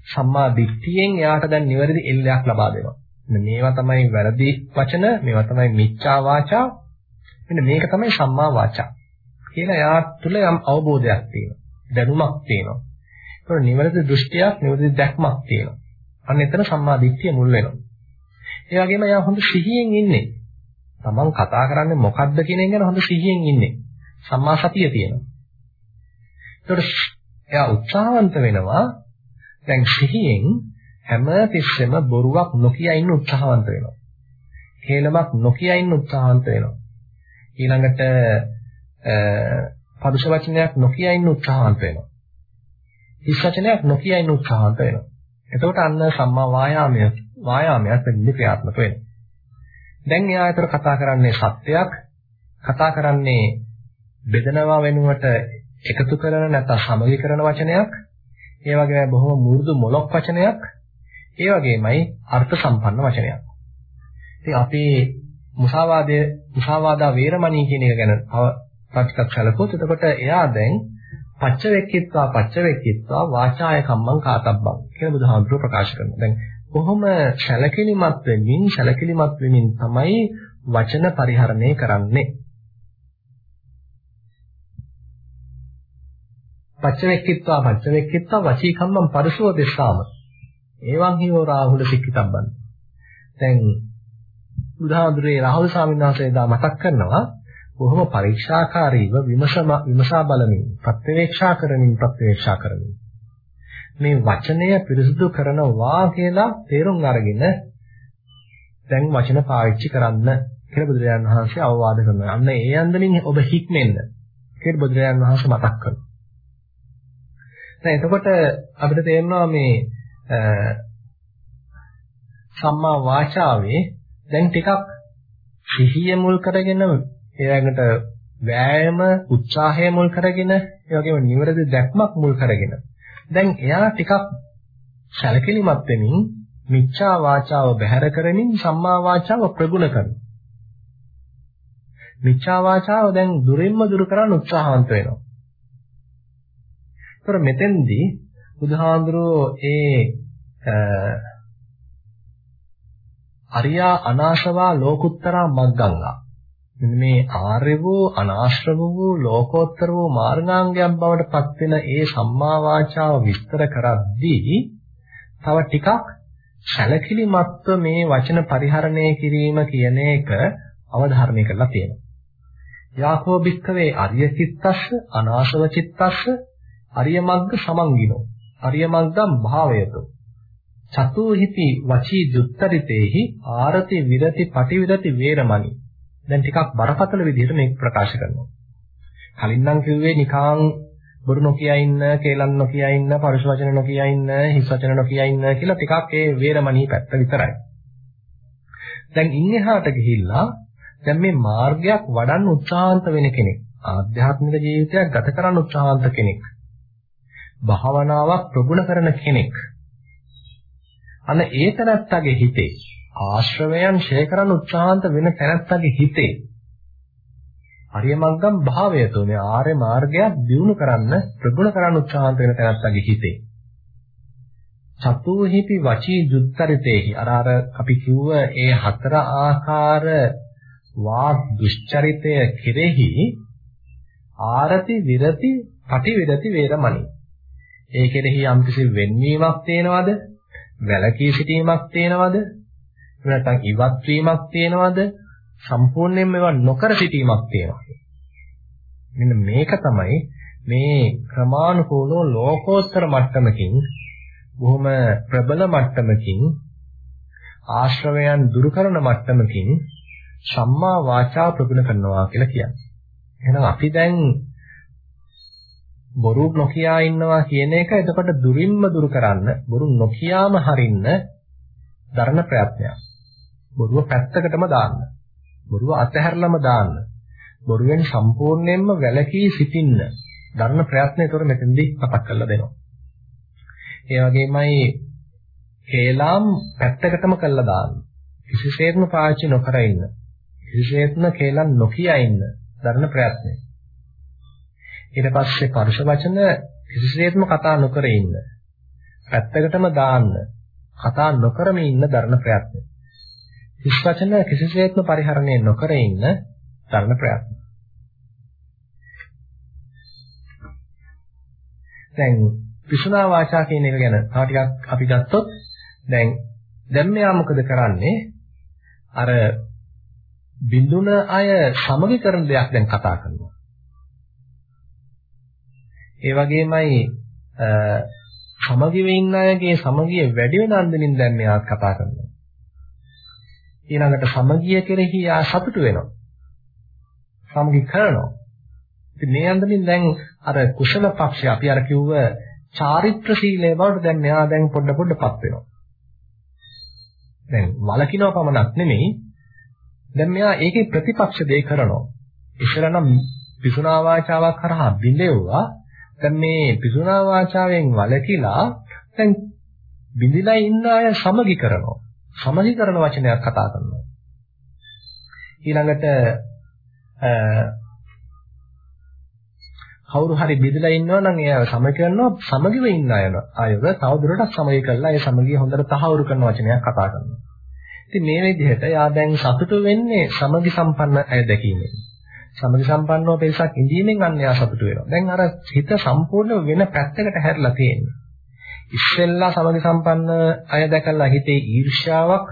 සම්මා දිට්ඨියෙන් එයාට දැන් නිවැරදි එල්ලයක් ලබා දෙනවා. මේවා තමයි වැරදි වචන, මේවා තමයි මිච්ඡා වාචා. මෙන්න මේක තමයි සම්මා වාචා. කියලා එයා තුළ යම් අවබෝධයක් තියෙනවා. දැනුමක් තියෙනවා. ඒක නිවැරදි දෘෂ්ටියක්, නිවැරදි දැක්මක් තියෙනවා. අන්න එතන සම්මා දිට්ඨිය මුල් වෙනවා. ඒ වගේම එයා හොඳ සිහියෙන් ඉන්නේ. තමන් කතා කරන්නේ මොකද්ද කියන එක ගැන හොඳ සිහියෙන් ඉන්නේ. සම්මා සතිය තියෙනවා. ඒකට එයා උත්සාහවන්ත වෙනවා දැන් සිහියෙන් හැම තිස්සෙම බොරුවක් නොකිය ඉන්න උත්සාහවන්ත වෙනවා. හේලමක් නොකිය ඉන්න උත්සාහවන්ත වෙනවා. ඊළඟට පරුෂ වචනයක් නොකිය ඉන්න උත්සාහවන්ත වෙනවා. හිස් වචනයක් නොකිය ඉන්න උත්සාහවන්ත වෙනවා. එතකොට අන්න සම්මා වායාමය වායාමයක් වෙන්නේ ක්‍රියාත්මක වෙනවා. දැන් එයා අතර කතා කරන්නේ සත්‍යයක් කතා කරන්නේ බෙදනවා වෙනුවට එකතු කරන නැත්නම් සමගි කරන වචනයක් ඒ වගේම බොහොම මෘදු මොලොක් වචනයක් ඒ වගේමයි අර්ථ සම්පන්න වචනයක්. ඉතින් අපි මුසාවාදයේ මුසාවාදා වේරමණී කියන එක ගැන තව ටිකක් කලකොත් එතකොට එයා දැන් පච්චවෙක්කිත්වා පච්චවෙක්කිත්වා වාචාය කම්මං කාතබ්බං කියලා බුදුහාමුදුරුවෝ ප්‍රකාශ කරනවා. දැන් කොහොම සැලකිලිමත් වෙමින් සැලකිලිමත් වෙමින් තමයි වචන පරිහරණය කරන්නේ. පච්චවෙක්කිත්වා පච්චවෙක්කිත්වා වචී කම්මං පරිසෝ දෙස්සාම. එවං හිවෝ රාහුල සික්කිතබ්බන්. දැන් බුදුහාමුදුරේ රාහුල ස්වාමීන් වහන්සේ දා මතක් කරනවා බොහොම පරීක්ෂාකාරීව විමසම විමසා බලමින් ප්‍රත්‍යවේක්ෂා කරමින් ප්‍රත්‍යවේක්ෂා කරමින් මේ වචනය පිරිසුදු කරනවා කියලා තේරුම් අරගෙන දැන් වචන පාවිච්චි කරන්න කියලා බුදුරජාණන් වහන්සේ අවවාද කරනවා. අන්න ඒ අන්දමින් ඔබ හික්මෙන්න කියලා බුදුරජාණන් වහන්සේ මතක් කරනවා. දැන් එතකොට අපිට තේරෙනවා මේ සම්මා වාචාවේ දැන් ටිකක් සිහිය මුල් කරගෙන ඊළඟට වෑයම උත්සාහය මුල් කරගෙන ඒ වගේම නිවැරදි දැක්මක් මුල් කරගෙන දැන් එයා ටිකක් සැලකිලිමත් වෙමින් මිච්ඡා වාචාව බැහැර කරමින් සම්මා වාචාව ප්‍රගුණ කරනවා. මිච්ඡා වාචාව දැන් දුරින්ම දුරු කරන්න උත්සාහවන්ත වෙනවා. ඒතර මෙතෙන්දී බුදුහාඳුරෝ ඒ අරියා අනාශවා ලෝකුත්තරා මග්ගංගා මෙන්න මේ ආර්ය වූ අනාශ්‍රව වූ ලෝකෝත්තර වූ මාර්ගාංගයක් බවට පත්වෙන ඒ සම්මා වාචාව විස්තර කරද්දී තව ටිකක් සැලකිලිමත්ව මේ වචන පරිහරණය කිරීම කියන එක අවධාරණය කරලා තියෙනවා. යාකෝ භික්ඛවේ අරිය චිත්තස්ස අනාශව චිත්තස්ස අරිය මග්ග සමංගිනෝ අරිය මග්ගම් භාවයතෝ චතුහිති වචී දුත්තරිතේහි ආරති විරති පටිවිරති වේරමණී දැන් ටිකක් බරපතල විදිහට මේක ප්‍රකාශ කරනවා. කලින් නම් කිව්වේ නිකං බොරු නොකිය ඉන්න, කේලම් නොකිය ඉන්න, පරුෂ වචන නොකිය ඉන්න, හිස් වචන නොකිය ඉන්න කියලා ටිකක් ඒ වේරමණී පැත්ත විතරයි. දැන් ඉන්නහාට ගිහිල්ලා දැන් මේ මාර්ගයක් වඩන්න උත්සාහන්ත වෙන කෙනෙක්, ආධ්‍යාත්මික ජීවිතයක් ගත කරන්න උත්සාහන්ත කෙනෙක්, භාවනාවක් ප්‍රගුණ කරන කෙනෙක්. අන්න ඒ තනත්තගේ හිතේ ආශ්‍රවයන් ඡය කරන්න උත්සාහන්ත වෙන තැනැත්තගේ හිතේ ආර්ය මග්ගම් භාවයතෝ මේ ආර්ය මාර්ගයක් දියුණු කරන්න ප්‍රගුණ කරන්න උත්සාහන්ත වෙන තැනැත්තගේ හිතේ චතුහිපි වචී දුත්තරිතේහි අර අර අපි කිව්ව ඒ හතර ආකාර වාග් දුෂ්චරිතය කෙරෙහි ආරති විරති පටිවිරති වේරමණී ඒ කෙරෙහි යම්කිසි වෙන්වීමක් තේනවද වැළකී සිටීමක් තේනවද නැත්නම් ඉවත් වීමක් තියෙනවද? සම්පූර්ණයෙන් මේවා නොකර සිටීමක් තියෙනවද? මෙන්න මේක තමයි මේ ක්‍රමානුකූලව ලෝකෝත්තර මට්ටමකින් බොහොම ප්‍රබල මට්ටමකින් ආශ්‍රවයන් දුරු කරන මට්ටමකින් සම්මා වාචා ප්‍රගුණ කරනවා කියලා කියන්නේ. එහෙනම් අපි දැන් බොරු නොකියා ඉන්නවා කියන එක එතකොට දුරින්ම දුරු කරන්න බොරු නොකියාම හරින්න දරන ප්‍රයත්නයක්. බොරුව පැත්තකටම දාන්න. බොරුව අතහැරලම දාන්න. බොරුවෙන් සම්පූර්ණයෙන්ම වැළකී සිටින්න දරන ප්‍රයත්නය ඒතර මෙතෙන්දී මතක් කරලා දෙනවා. ඒ වගේමයි කේලම් පැත්තකටම කරලා දාන්න. කිසිසේත්ම පාවිච්චි නොකර ඉන්න. කිසිසේත්ම කේලම් නොකිය ඉන්න දරන ප්‍රයත්නය. ඊට පස්සේ පරුෂ වචන කිසිසේත්ම කතා නොකර ඉන්න. පැත්තකටම දාන්න. කතා නොකරම ඉන්න දරන ප්‍රයත්නය. හිස් වචන කිසිසේත්ම පරිහරණය නොකර ඉන්න දරන ප්‍රයත්නය. දැන් විසුනා වාචා කියන එක ගැන තව ටිකක් අපි ගත්තොත් දැන් දැන් මෙයා මොකද කරන්නේ අර බිඳුන අය සමගි කරන දෙයක් දැන් කතා කරනවා ඒ වගේමයි සමගි වෙන්න අයගේ සමගිය වැඩි වෙන අන්දමින් දැන් මෙයා කතා කරනවා ඊළඟට සමගිය කෙරෙහි ආ සතුටු වෙනවා සමගි කරනවා ඉතින් මේ අන්දමින් දැන් අර කුසල පක්ෂය අපි අර කිව්ව චාරිත්‍ර සීලය බවට දැන් මෙයා දැන් පොඩ පොඩපත් වෙනවා. දැන් වලකිනව පමණක් නෙමෙයි දැන් මෙයා ඒකේ ප්‍රතිපක්ෂ දේ කරනවා. ඉස්සර නම් පිසුනා වාචාවක් කරහා බිඳෙව්වා. දැන් මේ පිසුනා වාචාවෙන් වලකිලා දැන් බිඳිලා ඉන්න අය සමගි කරනවා. සමගි කරන වචනයක් කතා කරනවා. ඊළඟට කවුරු හරි බෙදලා ඉන්නවා නම් එයා සමග කරනවා සමගිව ඉන්න අය අයව තවදුරටත් සමගි කරලා ඒ සමගිය හොඳට තහවුරු කරන වචනයක් කතා කරනවා. ඉතින් මේ විදිහට යා දැන් සතුටු වෙන්නේ සමගි සම්පන්න අය දැකීමෙන්. සමගි සම්පන්නව පිරිසක් ඉඳීමෙන් අන්න යා සතුටු වෙනවා. දැන් අර හිත සම්පූර්ණ වෙන පැත්තකට හැරිලා තියෙන්නේ. ඉස්සෙල්ලා සමගි සම්පන්න අය දැකලා හිතේ ඊර්ෂ්‍යාවක්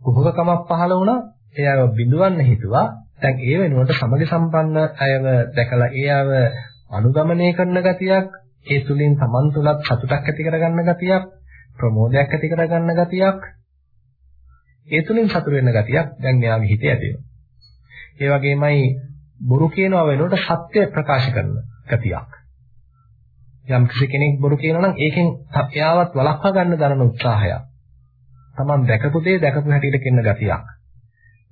කුහකකමක් පහළ වුණා. එයාව බිඳවන්න හිතුවා. දැන් ඒ වෙනුවට සමගි සම්පන්න අයව දැකලා ඒ අයව අනුගමනය කරන ගතියක් ඒ තුලින් Taman තුලත් සතුටක් ඇති කරගන්න ගතියක් ප්‍රමෝදයක් ඇති කරගන්න ගතියක් ඒ තුලින් සතුට වෙන්න ගතියක් දැන් එයාගේ හිතේ ඇති ඒ වගේමයි බොරු කියනවා වෙනුවට සත්‍ය ප්‍රකාශ කරන ගතියක්. යම් කෙනෙක් බොරු කියනවා නම් ඒකෙන් එයාවත් වළක්වා ගන්න දරන උත්සාහයක්. Taman දැකපු දේ දැකපු හැටියට කියන ගතියක්.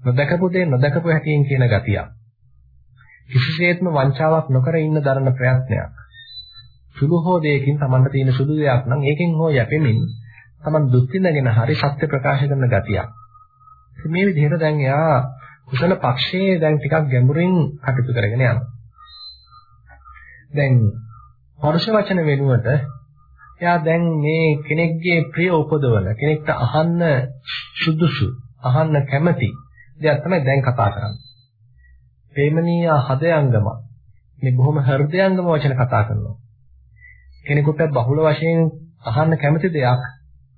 නොදකපු දේ නොදකපු හැටියෙන් කියන ගතියක්. කිසිසේත්ම වංචාවක් නොකර ඉන්න දරන ප්‍රයත්නයක්. සුළු හෝ දෙයකින් Tamanට තියෙන සුළු දෙයක් නම් ඒකෙන් හෝ යැපෙමින් Taman දුක් විඳගෙන හරි සත්‍ය ප්‍රකාශ කරන ගතියක්. මේ විදිහට දැන් එයා කුසල පක්ෂයේ දැන් ටිකක් ගැඹුරින් කටයුතු කරගෙන යනවා. දැන් පරුෂ වචන වෙනුවට එයා දැන් මේ කෙනෙක්ගේ ප්‍රිය උපදවන කෙනෙක්ට අහන්න සුදුසු අහන්න කැමති දෙයක් තමයි දැන් කතා කරන්නේ. ප්‍රේමණීය හදයංගම මේ බොහොම හෘදයංගම වචන කතා කරනවා. කෙනෙකුට බහුල වශයෙන් අහන්න කැමති දෙයක්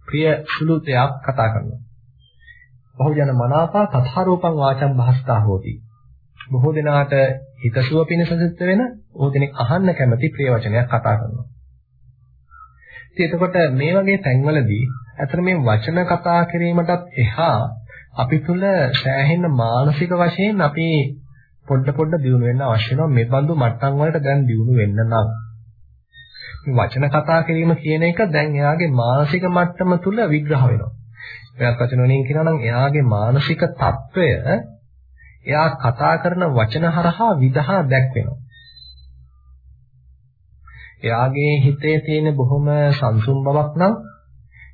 ප්‍රිය සුළු දෙයක් කතා කරනවා. බහුජන මනාපා තථාරූපං වාචං භාස්තා හෝති. බොහෝ දෙනාට හිතසුව පිණිස සිද්ධ වෙන බොහෝ දෙනෙක් අහන්න කැමති ප්‍රිය වචනයක් කතා කරනවා. ඉතින් එතකොට මේ වගේ තැන්වලදී අතර මේ වචන කතා කිරීමටත් එහා අපි තුල සෑහෙන මානසික වශයෙන් අපි පොඩ පොඩ දියුණු වෙන්න අවශ්‍ය වෙනවා මේ බඳු මට්ටම් වලට දැන් දියුණු වෙන්න නම් මේ වචන කතා කිරීම කියන එක දැන් එයාගේ මානසික මට්ටම තුල විග්‍රහ වෙනවා ව්‍යාකරණෝණින් කියනවා නම් එයාගේ මානසික తত্ত্বය එයා කතා කරන වචන හරහා විදහා දැක්වෙනවා. එයාගේ හිතේ තියෙන බොහොම සංසුම් බවක් නම්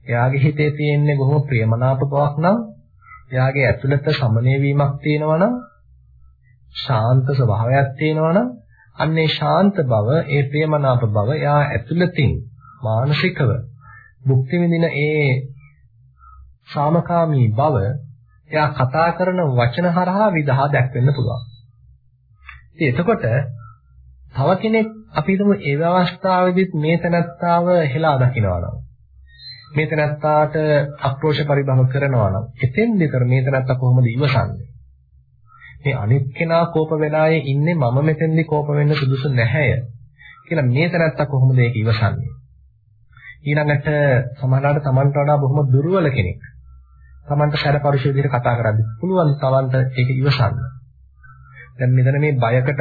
එයාගේ හිතේ තියෙන බොහොම ප්‍රියමනාප බවක් නම් එයාගේ ඇතුළත සමනය වීමක් තියෙනවා නම් ශාන්ත ස්වභාවයක් තියෙනවා නම් අන්නේ ශාන්ත බව ඒ ප්‍රියමනාප බව එයා ඇතුළතින් මානසිකව භුක්ති විඳින ඒ සාමකාමී බව එයා කතා කරන වචන හරහා විදහා දැක්වෙන්න පුළුවන්. ඉතින් එතකොට තව කෙනෙක් අපි හිතමු ඒ අවස්ථාවේදීත් මේ තනත්තාව හෙලා දකිනවා නම් මේ තනත්තාට අක්‍රෝෂ පරිභව කරනවා නම් එතෙන් විතර මේ තනත්තා කොහොමද ඉවසන්නේ? මේ අනිත් කෙනා කෝප වෙලායේ ඉන්නේ මම මෙතෙන්දි කෝප වෙන්න සුදුසු නැහැය කියලා මේ තනත්තා කොහොමද ඒක ඉවසන්නේ? ඊළඟට සමහරවිට Tamanට වඩා බොහොම දුර්වල කෙනෙක්. Tamanට සැරපරුෂ විදිහට කතා කරද්දී පුළුවන් Tamanට ඒක ඉවසන්න. දැන් මෙතන මේ බයකටවත්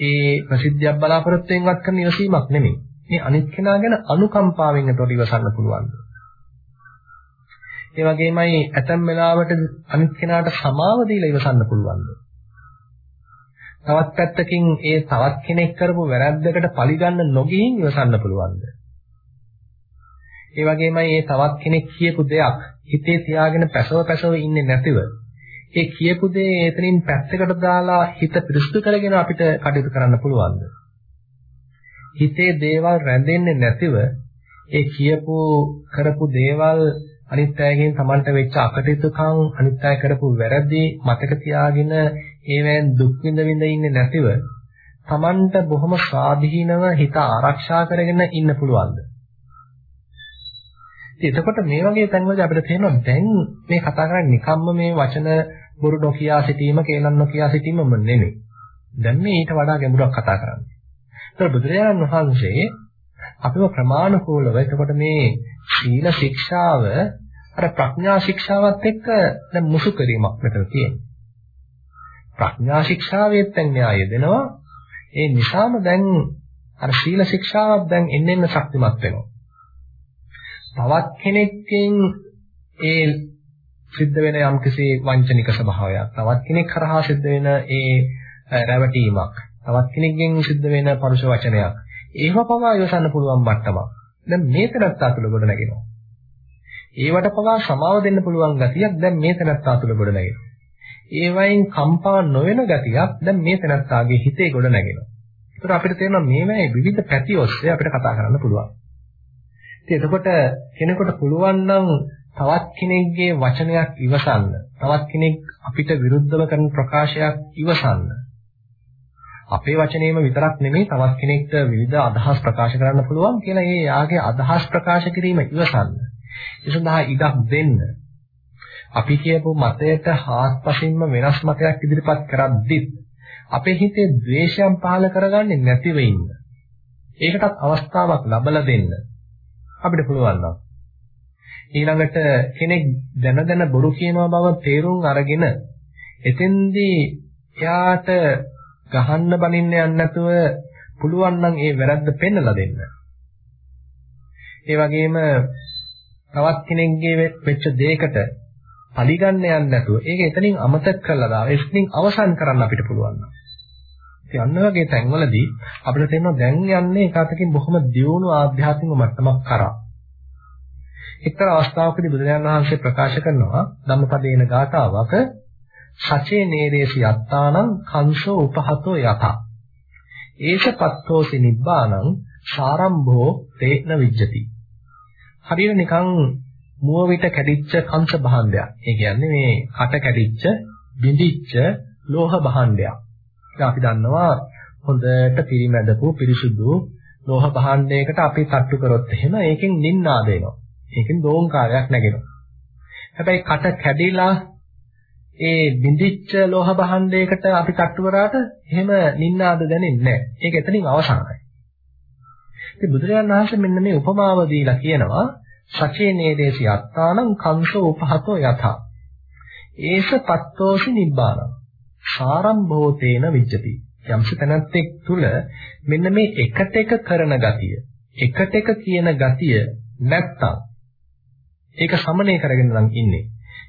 ඒ ප්‍රසිද්ධියක් බලාපොරොත්තුෙන්වත් කරන ඉවසීමක් නෙමෙයි. මේ අනිත් කෙනා ගැන අනුකම්පාවෙන් ඒතකොට ඉවසන්න පුළුවන්. ඒ වගේමයි ඇතැම් වෙලාවට අනිත් කෙනාට සමාව දීලා ඉවසන්න පුළුවන්. තවත් පැත්තකින් ඒ තවත් කෙනෙක් කරපු වැරද්දකට පරිගන්න නොගිහින් ඉවසන්න පුළුවන්ද? ඒ වගේමයි මේ තවත් කෙනෙක් කියපු දෙයක් හිතේ තියාගෙන පැසව පැසව ඉන්නේ නැතිව ඒ කියපු දේ එතනින් පැත්තකට දාලා හිත පිරිසුදු කරගෙන අපිට කටයුතු කරන්න පුළුවන්ද? හිතේ දේවල් රැඳෙන්නේ නැතිව ඒ කියපු කරපු දේවල් අනිත් අයගෙන් Tamanට වෙච්ච අකටයුතුකම් අනිත් අය කරපු වැරදි මතක තියාගෙන ඒවෙන් දුක් විඳ විඳ ඉන්නේ නැතිව Tamanට බොහොම ස්වාධීනව හිත ආරක්ෂා කරගෙන ඉන්න පුළුවන්ද? ඉතින් එතකොට මේ වගේ තැන්වලදී අපිට තේරෙනවා දැන් මේ කතා කරන්නේ නිකම්ම මේ වචන බොරු නොකියා සිටීම, කේලම් නොකියා සිටීමම නෙමෙයි. දැන් මේ ඊට වඩා ගැඹුරක් කතා කරන්නේ. ඒතර බුදුරජාණන් වහන්සේ අපිව ප්‍රමාණිකූලව එතකොට මේ සීල ශික්ෂාව අර ප්‍රඥා ශික්ෂාවත් එක්ක දැන් මුසු කිරීමක් මෙතන තියෙනවා. ප්‍රඥා ශික්ෂාවෙත් දැන් න්‍යාය දෙනවා. ඒ නිසාම දැන් අර සීල ශික්ෂාවක් දැන් එන්න එන්න ශක්තිමත් වෙනවා. තවත් කෙනෙක්ගෙන් ඒ සිද්ධ වෙන යම්කිසි වංචනික ස්වභාවයක් තවත් කෙනෙක් කරහා සිද්ධ වෙන ඒ රැවටීමක් තවත් කෙනෙක්ගෙන් සිද්ධ වෙන පරුෂ වචනයක් ඒව පවා ඉවසන්න පුළුවන් මට්ටමක්. දැන් මේ තැනත්තා තුළ ගොඩ නැගෙනවා. ඒවට පවා සමාව දෙන්න පුළුවන් ගතියක් දැන් මේ තැනත්තා තුළ ගොඩ නැගෙනවා. ඒ වයින් කම්පා නොවන ගතියක් දැන් මේ තැනත්තාගේ හිතේ ගොඩ නැගෙනවා. ඒකට අපිට තේරෙනවා මේවැයි විවිධ පැති ඔස්සේ අපිට කතා කරන්න පුළුවන්. ඉතින් එතකොට කෙනෙකුට පුළුවන් නම් තවත් කෙනෙක්ගේ වචනයක් ඉවසන්න. තවත් කෙනෙක් අපිට විරුද්ධව කරන ප්‍රකාශයක් ඉවසන්න. අපේ වචනේම විතරක් නෙමෙයි තවත් කෙනෙක්ට විවිධ අදහස් ප්‍රකාශ කරන්න පුළුවන් කියලා ඒ යාගේ අදහස් ප්‍රකාශ කිරීම ඉවසන්න. ඒ සඳහා ඉඩක් දෙන්න. අපි කියපු මතයට හාත්පසින්ම වෙනස් මතයක් ඉදිරිපත් කරද්දිත් අපේ හිතේ ද්වේෂයන් පහළ කරගන්නේ නැතිව ඉන්න. ඒකටත් අවස්ථාවක් ලබලා දෙන්න. අපිට පුළුවන් නම් ඊළඟට කෙනෙක් දැන දැන බොරු කියනවා බව තේරුම් අරගෙන එතෙන්දී එයාට ගහන්න බනින්න යන්නේ නැතුව පුළුවන් නම් ඒ වැරද්ද පෙන්නලා දෙන්න. ඒ වගේම තවත් කෙනෙක්ගේ වෙච්ච දෙයකට පරිගන්න යන්නේ නැතුව ඒක එතනින් අමතක කරලා දාලා එතනින් අවසන් කරන්න අපිට පුළුවන්. ඉතින් අන්න වගේ තැන්වලදී අපිට තේරෙනවා දැන් යන්නේ එකතකින් බොහොම දියුණු ආධ්‍යාත්මික මට්ටමක් කරා. එක්තරා අවස්ථාවකදී බුදුරජාණන් වහන්සේ ප්‍රකාශ කරනවා ධම්මපදේන ගාථාවක සචේ නේරේසි යත්තානං කංසෝ උපහතෝ යත. ඒෂපත්තෝසි නිබ්බානං සාරම්භෝ තේන විජ්ජති. හරියට නිකන් මුව විට කැඩිච්ච කංශ භාණ්ඩයක්. ඒ කියන්නේ මේ කට කැඩිච්ච බිඳිච්ච ලෝහ භාණ්ඩයක්. ඒක අපි දන්නවා හොඳට පිරිමැදපු පිරිසුදු ලෝහ භාණ්ඩයකට අපි තට්ටු කරොත් එහෙම ඒකෙන් නින්නාද එනවා. ඒකෙන් දෝංකාරයක් නැගෙනවා. හැබැයි කට කැඩිලා ඒ බිඳිච්ච ලෝහ භාණ්ඩයකට අපි තට්ටු කරාට එහෙම නින්නාද දැනෙන්නේ නැහැ. ඒක එතනින් අවසానයි. ඉතින් බුදුරජාණන් වහන්සේ මෙන්න මේ උපමාව දීලා කියනවා සචේ නේදේසි අත්තානං කංශෝ උපහතෝ යත. ඒස පත්තෝසි නිබ්බානං. සාරම්භෝතේන විජ්ජති. යම්ස තැනැත්තෙක් තුල මෙන්න මේ එකට එක කරන ගතිය, එකට එක කියන ගතිය නැත්තම් ඒක සමනය කරගෙන නම් ඉන්නේ.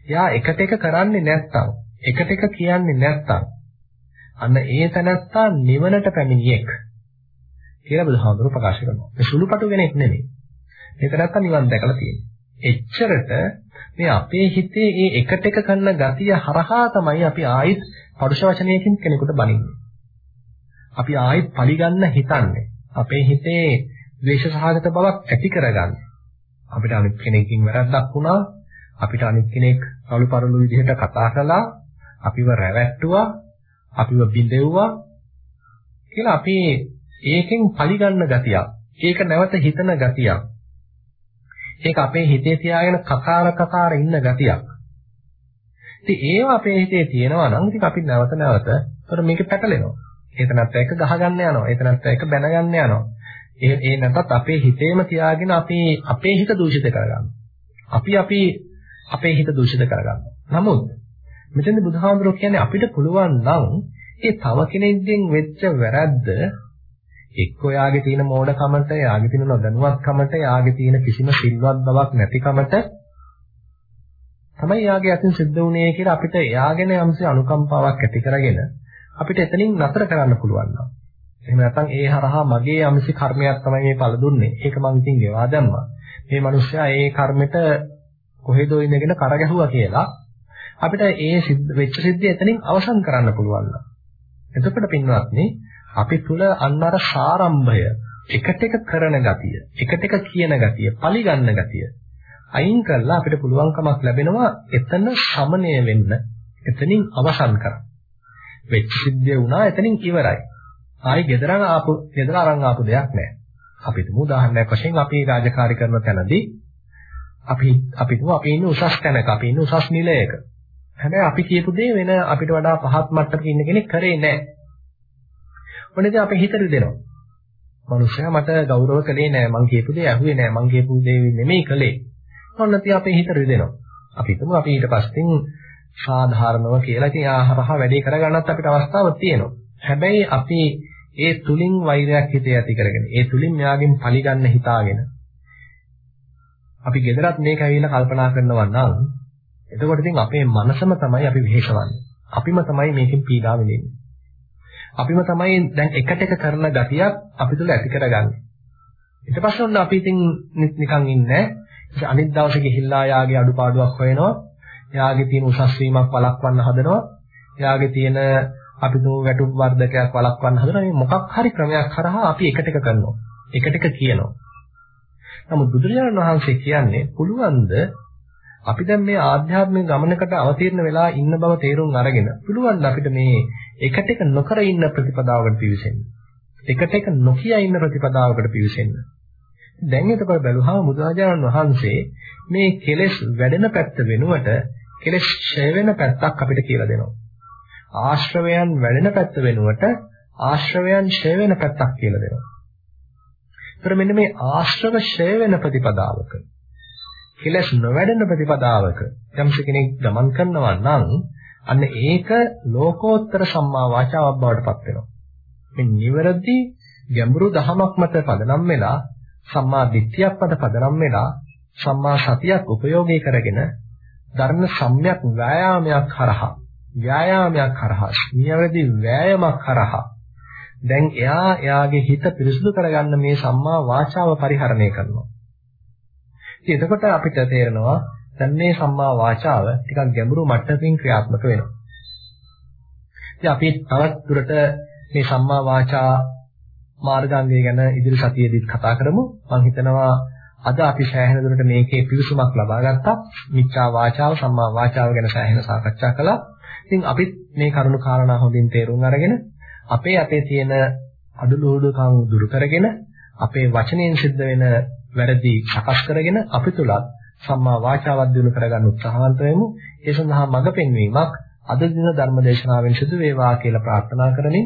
එයා එකට එක කරන්නේ නැත්තම්, එකට එක කියන්නේ නැත්තම් අන්න ඒ තැනත්තා නිවනට පැමිණියෙක් කියලා බුදුහාමුදුරු ප්‍රකාශ කරනවා. ඒ සුළුපටු කෙනෙක් නෙමෙයි. මේ තැනත්තා නිවන් දැකලා තියෙනවා. එච්චරට මේ අපේ හිතේ මේ එකට එක කරන ගතිය හරහා තමයි අපි ආයිත් පරුෂ වචනයකින් කෙනෙකුට බනින්නේ. අපි ආයිත් පරිගන්න හිතන්නේ. අපේ හිතේ ද්වේෂ සහගත බවක් ඇති කරගන්නේ. අපිට අනිත් කෙනෙක්ගෙන් වැරද්දක් වුණා අපිට අනිත් කෙනෙක් කවුළු පරළු විදිහට කතා කළා අපිව රැවැට්ටුවා අපිව බිඳෙව්වා කියලා අපි ඒකෙන් පරිගන්න ගතියක් ඒක නැවත හිතන ගතියක් ඒක අපේ හිතේ තියාගෙන කකාර කකාර ඉන්න ගතියක් ඉතින් ඒව අපේ හිතේ තියෙනවා නම් ඉතින් අපි නැවත නැවත ඒතර මේක පැටලෙනවා ඒතනත් එක්ක ගහගන්න යනවා ඒතනත් එක්ක බැනගන්න යනවා ඒ ඒ නැත්නම් අපේ හිතේම තියාගෙන අපි අපේ හිත දූෂිත කරගන්නවා. අපි අපි අපේ හිත දූෂිත කරගන්නවා. නමුත් මෙතෙන්ද බුදුහාමුදුරුවෝ කියන්නේ අපිට පුළුවන් නම් ඒ තව කෙනෙක්ගෙන් වෙච්ච වැරද්ද එක්ක යාගේ තියෙන මෝඩකමට, යාගේ තියෙන නොදැනුවත්කමට, යාගේ තියෙන කිසිම සිල්වත් බවක් නැතිකමට තමයි යාගේ අතින් සිද්ධ වුණේ කියලා අපිට එයාගෙන යම්සේ අනුකම්පාවක් ඇති කරගෙන අපිට එතනින් නතර කරන්න පුළුවන් නම් එහෙම නැත්නම් ඒ හරහා මගේ යම්සි කර්මයක් තමයි මේ පළ දුන්නේ. ඒක මං ඉතින් ගෙවා දැම්මා. මේ මිනිස්සයා ඒ කර්මෙට කොහෙදෝ ඉඳගෙන කරගැහුවා කියලා අපිට ඒ වෙච්ච සිද්ධිය එතනින් අවසන් කරන්න පුළුවන්. එතකොට පින්වත්නි අපි තුල අන්න අර සාරම්භය එකට එක කරන ගතිය, එකට එක කියන ගතිය, පරිගන්න ගතිය අයින් කරලා අපිට පුළුවන්කමක් ලැබෙනවා එතන සමනය වෙන්න, එතනින් අවසන් කරන්න. වෙච්ච සිද්ධිය වුණා එතනින් ඉවරයි. ආයි ගෙදරන් ආපු ගෙදර අරන් ආපු දෙයක් නැහැ. අපි තුමු උදාහරණයක් වශයෙන් අපි රාජකාරී කරන තැනදී අපි අපි තුමු අපි ඉන්නේ උසස් තැනක, අපි ඉන්නේ උසස් නිලයක. හැබැයි අපි කියපු දේ වෙන අපිට වඩා පහත් මට්ටමක ඉන්න කෙනෙක් කරේ නැහැ. මොනේද අපි හිතට දෙනවා. මනුස්සයා මට ගෞරව කළේ නැහැ. මං කියපු දේ ඇහුවේ නැහැ. මං කියපු දේ නෙමෙයි කළේ. ඔන්න තිය අපේ හිතට දෙනවා. අපි හිතමු අපි ඊට පස්සෙන් සාධාරණව කියලා ඉතින් ආහාරහ වැඩි කරගන්නත් අපිට අවස්ථාවක් තියෙනවා. හැබැයි අපි ඒ තුලින් වෛරයක් හිතේ ඇති කරගෙන ඒ තුලින් මෙයාගෙන් පරිගන්න හිතාගෙන අපි gedarat මේක ඇවිල්ලා කල්පනා කරනවා නම් එතකොට ඉතින් අපේ මනසම තමයි අපි විහෙසවන්නේ. අපිම තමයි මේකෙන් පීඩා විඳින්නේ. අපිම තමයි දැන් එකට එක කරන ගතියක් අපි තුල ඇති කරගන්නේ. ඊට පස්සේ ඔන්න අපි ඉතින් නිකන් ඉන්නේ අනිත් දවසේ ගිහිල්ලා යාගේ අඩුපාඩුවක් හොයනවා. යාගේ තියෙන උසස් වීමක් වළක්වන්න හදනවා. යාගේ තියෙන අපි දෝ වැටුප් වර්ධකයක් වළක්වන්න හදන මේ මොකක් හරි ක්‍රමයක් කරහා අපි එකට එක කරනවා. එකට එක කියනවා. නමුත් බුදුරජාණන් වහන්සේ කියන්නේ පුළුවන්ද අපි දැන් මේ ආධ්‍යාත්මික ගමනකට අවතීර්ණ වෙලා ඉන්න බව තේරුම් අරගෙන පුළුවන් අපිට මේ එකට එක නොකර ඉන්න ප්‍රතිපදාවකට පිවිසෙන්න. එකට එක නොකිය ඉන්න ප්‍රතිපදාවකට පිවිසෙන්න. දැන් එතකොට බැලුවහම බුදුරජාණන් වහන්සේ මේ කෙලෙස් වැඩෙන පැත්ත වෙනුවට කෙලෙස් ඡය වෙන පැත්තක් අපිට කියලා දෙනවා. ආශ්‍රවයන් වැඩෙන පැත්ත වෙනුවට ආශ්‍රවයන් ඡය වෙන පැත්තක් කියලා දෙනවා. ඒතර මෙන්න මේ ආශ්‍රව ඡය වෙන ප්‍රතිපදාවක කෙලස් නොවැඩෙන ප්‍රතිපදාවක යම්ස කෙනෙක් ගමන් කරනවා නම් අන්න ඒක ලෝකෝත්තර සම්මා වාචාවක් බවට පත් වෙනවා. මේ නිවැරදි ගැඹුරු දහමක් මත පදනම් වෙලා සම්මා දිට්ඨියක් මත පදනම් වෙලා සම්මා සතියක් උපයෝගී කරගෙන ධර්ම සම්‍යක් ව්‍යායාමයක් කරහා ව්‍යායාමයක් කරහා නියවැරදි වෑයමක් කරහා දැන් එයා එයාගේ හිත පිරිසුදු කරගන්න මේ සම්මා වාචාව පරිහරණය කරනවා. ඉතින් එතකොට අපිට තේරෙනවා දැන් මේ සම්මා වාචාව ටිකක් ගැඹුරු මට්ටමකින් ක්‍රියාත්මක වෙනවා. ඉතින් අපි තවත් දුරට මේ සම්මා වාචා මාර්ගාංගය ගැන ඉදිරි සතියේදීත් කතා කරමු. මම හිතනවා අද අපි සෑහෙන දුරට මේකේ පිවිසුමක් ලබා ගත්තා. මිච්ඡා වාචාව සම්මා වාචාව ගැන සෑහෙන සාකච්ඡා කළා. ඉතින් අපිත් මේ කරුණු කාරණා හොඳින් තේරුම් අරගෙන අපේ අතේ තියෙන අඩලුහුඩුකම් දුරු කරගෙන අපේ වචනයෙන් සිද්ධ වෙන වැරදි සකස් කරගෙන අපි තුලත් සම්මා වාචාවක් දිනු කරගන්න උත්සාහවන්ත වෙමු. ඒ සඳහා මඟ පෙන්වීමක් අද දින ධර්මදේශනාවෙන් සිදු වේවා කියලා ප්‍රාර්ථනා කරමින්